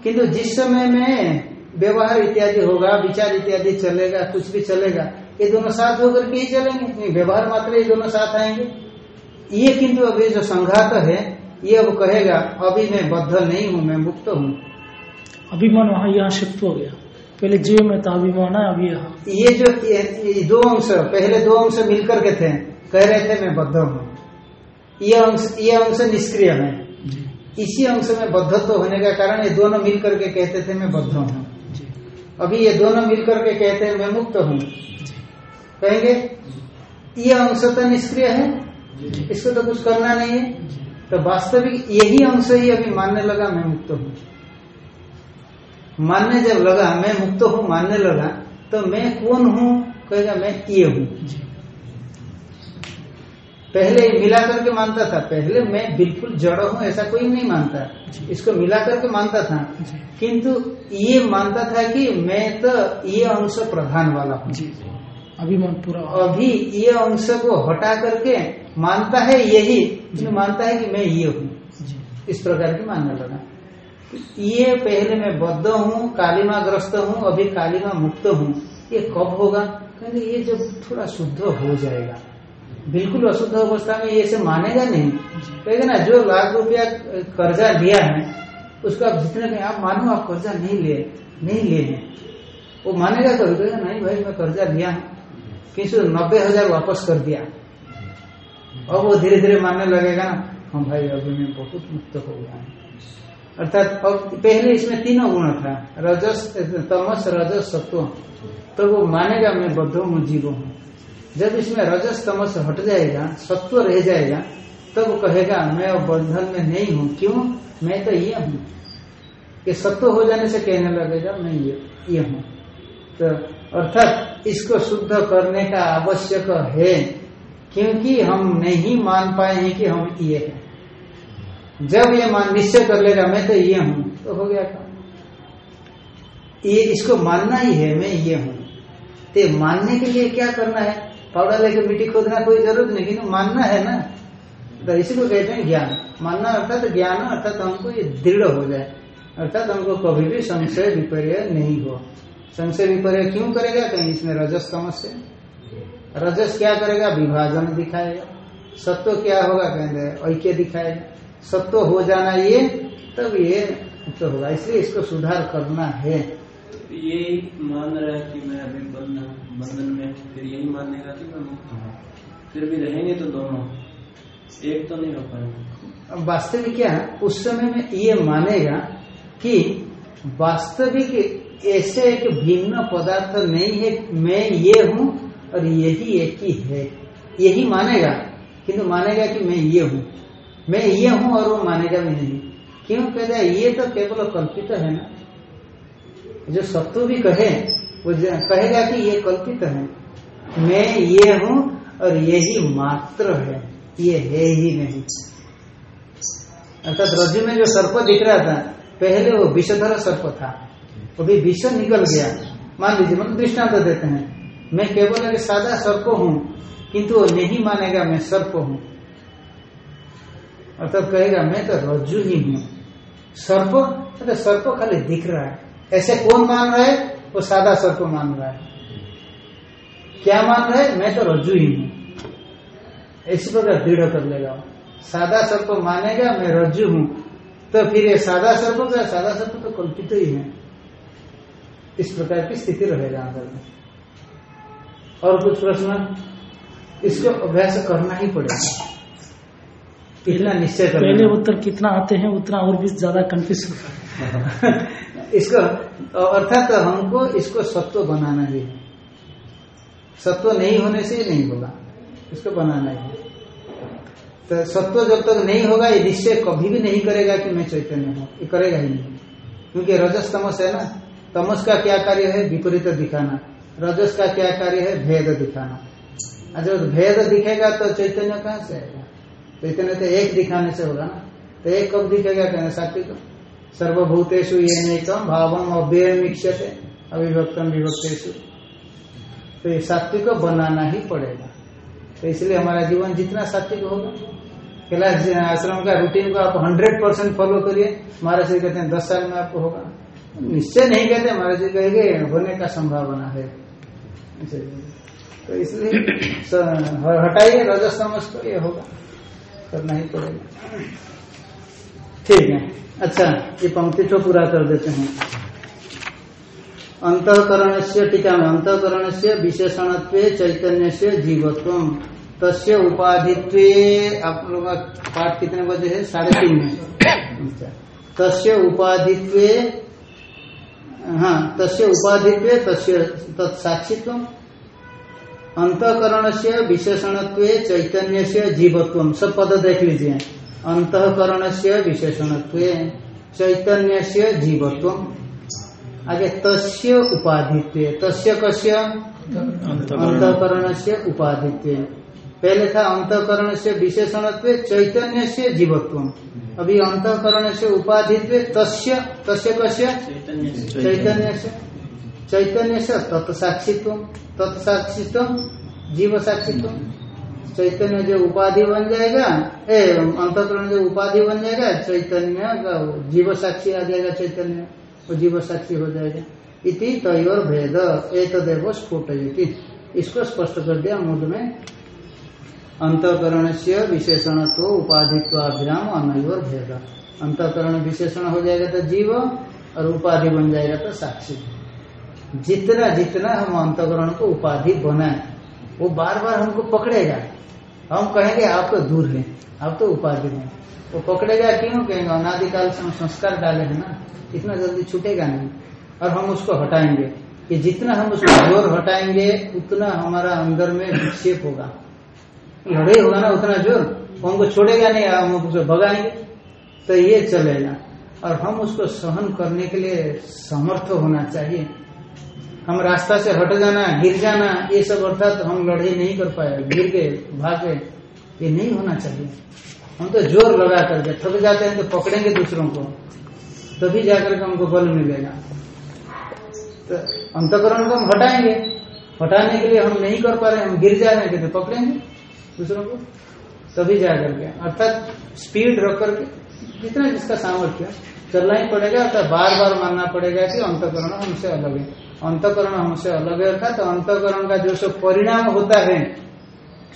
किंतु जिस समय में व्यवहार इत्यादि होगा विचार इत्यादि चलेगा कुछ भी चलेगा ये दोनों साथ होकर के ही चलेंगे। व्यवहार मात्र ये दोनों साथ आएँगे। ये किंतु अभी जो संघात है ये अब कहेगा अभी मैं बद्ध नहीं हूँ मैं मुक्त हूँ। अभिमान वहाँ यहाँ शिफ्ट हो गया। पहले जीव में था अभिमान है अभी यहाँ। ये जो ये, ये दो अंश पहले दो अंश मिलकर के थे कह रहे थे मैं बद्ध हूँ। ये अंश ये अंश निष्क्रिय है। इसी अंश में बद्धत्व होने का कारण ये दोनों मिलकर के कहते थे मैं बद्ध हूँ। अभी ये दोनों मिलकर के कहते हैं मैं मुक्त हूँ। कहेंगे ये अंश तो निष्क्रिय है इसको तो कुछ करना नहीं है। तो वास्तविक यही अंश ही अभी मानने लगा मैं मुक्त हूँ। मानने जब लगा मैं मुक्त हूँ मानने लगा तो मैं कौन हूँ? कहेगा मैं ये हूँ। पहले मिला करके मानता था पहले मैं बिल्कुल जड़ हूँ ऐसा कोई नहीं मानता। इसको मिला करके मानता था। किंतु ये मानता था कि मैं तो ये अंश प्रधान वाला हूँ। जी। अभिमान पूरा अभी ये अंश को हटा करके मानता है यही। किंतु मानता है कि मैं ये हूँ। इस प्रकार की मानने लगा। ये पहले मैं बद्ध हूँ कालिमा ग्रस्त हूँ अभी कालिमा मुक्त हूँ। ये कब होगा? कहेंगे ये जब थोड़ा शुद्ध हो जाएगा। बिल्कुल अशुद्ध अवस्था में ये से मानेगा नहीं। कहेगा ना जो लाख रुपया कर्जा लिया है उसको आप जितने कहें आप मानो आप कर्जा नहीं लिए नहीं लिए हैं वो मानेगा कभी? कहेगा नहीं भाई मैं कर्जा लिया हूँ। किसी नब्बे हज़ार वापस कर दिया। अब वो धीरे धीरे मानने लगेगा ना हम भाई अभी मैं बहुत मुक्त हो गया अर्थात अब पहले इसमें तीनों गुण था, रजस, तमस, रजस, सत्व। तो वो मानेगा, मैं बद्ध हूँ जीव हूँ। जब इसमें रजस, तमस हट जाएगा, सत्व रह जाएगा, तब वो कहेगा, मैं अब बंधन में नहीं हूँ। क्यों? मैं तो ये हूँ। सत्व हो जाने से कहने लगेगा, मैं ये ये हूँ। तो अर्थात इसको शुद्ध करने का आवश्यक है, क्योंकि हम नहीं मान पाए हैं कि हम ये हैं। जब ये मान, निश्चय कर लेगा, मैं तो ये हूँ तो हो गया काम। ये इसको मानना ही है, मैं ये हूँ। तो मानने के लिए क्या करना है? पाउडर लेके मिट्टी खोदना कोई ज़रूरत नहीं किन्तु मानना है ना? तो इसी को कहते हैं ज्ञान। मानना अर्थात ज्ञान, अर्थात हमको ये दृढ़ हो जाए। अर्थात हमको कभी भी संशय विपर्य नहीं हो। संशय विपर्य क्यों करेगा? कहीं इसमें रजस तमस से रजस क्या करेगा? विभाजन दिखाएगा। सत्व क्या होगा? कहेंगे ऐक्य दिखाएगा। सत्व हो जाना ये तब ये तो होगा। इसलिए इसको सुधार करना है। ये मान रहा है कि मैं अभी बंधन बंधन में फिर यही मानेगा कि मैं मुक्त हूँ। फिर भी रहेंगे तो दोनों एक तो नहीं हो पाएँगे। अब वास्तविक क्या है? उस समय में ये मानेगा कि वास्तविक ऐसे एक भिन्न पदार्थ नहीं है, मैं ये हूँ और यही एक ही है। यही मानेगा, किंतु मानेगा कि मैं ये हूँ। मैं ये हूँ और वो मानेगा भी नहीं। क्यों? कहता है, ये तो केवल कल्पित है ना। जो सत्व भी कहे, वो कहेगा कि ये कल्पित है। मैं ये हूँ और यही मात्र है। ये है ही नहीं। अर्थात रज्जु में जो सर्प दिख रहा था, पहले वो विषधर सर्प था। अभी विष निकल गया। मान लीजिए मतलब दृष्टांत देते हैं। मैं केवल एक सादा सर्प हूँ, किंतु वो नहीं मानेगा मैं सर्प हूँ। अर्थात तो कहेगा, मैं तो रज्जु ही हूँ। सर्प तो सर्प खाली दिख रहा है। ऐसे कौन मान रहा है? वो सादा सर्प मान रहा है। क्या मान रहा है? मैं तो रज्जु ही हूँ। इसी प्रकार दृढ़ कर लेगा। सादा सर्प मानेगा, मैं रज्जु हूँ। तो फिर ये सादा सर्प का सादा सर्प तो कल्पित ही है। इस प्रकार की स्थिति रहेगा अंदर में। और कुछ प्रश्न? इसको अभ्यास करना ही पड़ेगा। इतना निश्चय पहले उत्तर कितना आते हैं उतना और भी ज़्यादा कंफ्यूज होता है। इसको अर्थात तो हमको इसको सत्व बनाना ही है। सत्व नहीं होने से ही नहीं होगा। इसको बनाना ही है। तो सत्व जब तक नहीं होगा ये निश्चय कभी भी नहीं करेगा कि मैं चैतन्य हूँ। ये करेगा ही नहीं। क्योंकि रजस तमस है ना। तमस का क्या कार्य है? विपरीत दिखाना। रजस का क्या कार्य है? भेद दिखाना। जब भेद दिखेगा तो चैतन्य कहाँ से आएगा? चैतन्य तो एक दिखाने से होगा ना। तो एक कब दिखेगा कहना सात्विक? सर्वभूतेषु ये नैकम भावम अव्यय मिक्षते अविभक्तम विभक्तेषु। तो ये सात्विक बनाना ही पड़ेगा। तो इसलिए हमारा जीवन जितना सात्विक होगा। कैलाश आश्रम का रूटीन को आप हंड्रेड परसेंट फॉलो करिए। महाराज जी कहते हैं, दस साल में आपको होगा। निश्चय नहीं कहते, महाराज जी कहेंगे, होने का संभावना है। तो इसलिए हटाइए रजस्तमस को ये होगा। करना ही पड़ेगा। ठीक है। अच्छा ये पंक्ति तो पूरा कर देते हैं। अंतकरण से टीका में अंतकरण से विशेषण चैतन्य से जीवत्व तस्य उपाधित्व, आप लोग का पाठ कितने बजे है? साढ़े तीन में अच्छा। तस्य उपाधित्व हाँ तस्य उपाधित्व, तस्य तत्साक्षित्व। अंतकरण से विशेषण चैतन्य से जीवत्व। सब पद देख लीजिए। अंतकरण से विशेषण चैतन्य से जीवत्व। आगे तस्य उपाधित्व, तस्य कस्य? अंतकरण से उपाधित्व। पहले था अंतकरण से विशेषण चैतन्य से जीवत्व। अभी अंतकरण से उपाधित्व तस्य तस्य कस्य? चैतन्य से चैतन्य से तत्साक्षित्व तत्साक्षित्व जीव साक्षित्व चैतन्य जो उपाधि बन जाएगा ए अंतकरण जो उपाधि बन जाएगा चैतन्य का जीव साक्षी आ जाएगा चैतन्य वो जीव साक्षी हो जाएगा। इति तयोर भेद एक स्फुट इसको स्पष्ट कर दिया मूल में। अंतकरण से विशेषण तो उपाधित्वाभ्याम अनयोर भेद। अंतकरण विशेषण हो जाएगा तो जीव और उपाधि बन जाएगा तो साक्षी। जितना जितना हम अंतकरण को उपाधि बनाए, वो बार बार हमको पकड़ेगा। हम कहेंगे, आप तो दूर है, आप तो उपाधि है। वो पकड़ेगा क्यों? कहेंगे, अनादिकाल से हम संस्कार डाले हैं ना, इतना जल्दी छूटेगा नहीं। और हम उसको हटाएँगे। कि जितना हम उसको ज़ोर हटाएँगे, उतना हमारा अंदर में विक्षेप होगा। लड़ाई होगा ना उतना ज़ोर हमको छोड़ेगा नहीं, हम उसको भगाएँगे। तो ये चलेगा। और हम उसको सहन करने के लिए समर्थ होना चाहिए। हम रास्ता से हट जाना, गिर जाना, ये सब अर्थात तो हम लड़ाई नहीं कर पाए, गिर गए, भागे ये नहीं होना चाहिए। हम तो ज़ोर लगा करके, थक जाते हैं तो पकड़ेंगे दूसरों को, तभी जाकर के हमको बल मिलेगा। तो अंतकरण को हम हटाएँगे। हटाने के लिए हम नहीं कर पा रहे, हम गिर जा रहे हैं तो पकड़ेंगे। दूसरों को तभी जाकर के अर्थात स्पीड रख करके, जितना जिसका सामर्थ्य चलना ही पड़ेगा, अर्थात बार बार मानना पड़ेगा कि अंतकरण हमसे अलग है। अंतकरण हमसे अलग है, अर्थात तो अंतकरण का जो सब परिणाम होता है,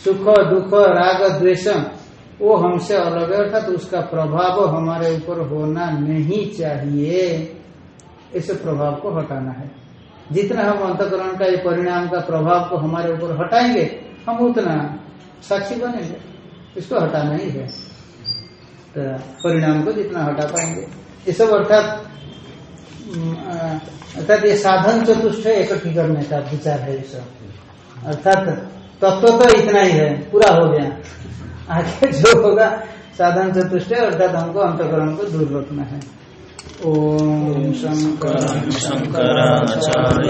सुख, दुख, राग, द्वेष, वो हमसे अलग है, अर्थात तो उसका प्रभाव हमारे ऊपर होना नहीं चाहिए। इस प्रभाव को हटाना है। जितना हम अंतकरण का, ये परिणाम का प्रभाव को हमारे ऊपर हटाएँगे, हम उतना साक्षी बनेंगे इसको हटाना ही है। तो परिणाम को जितना हटा पाएँगे। ये सब अर्थात अर्थात ये साधन चतुष्ट एक करने का विचार है सब। अर्थात तत्व तो इतना ही है पूरा हो गया। आगे जो होगा साधन चतुष्ट अर्थात हमको अंतकरण को दूर रखना है। ओम शंकर शंकराचार्य।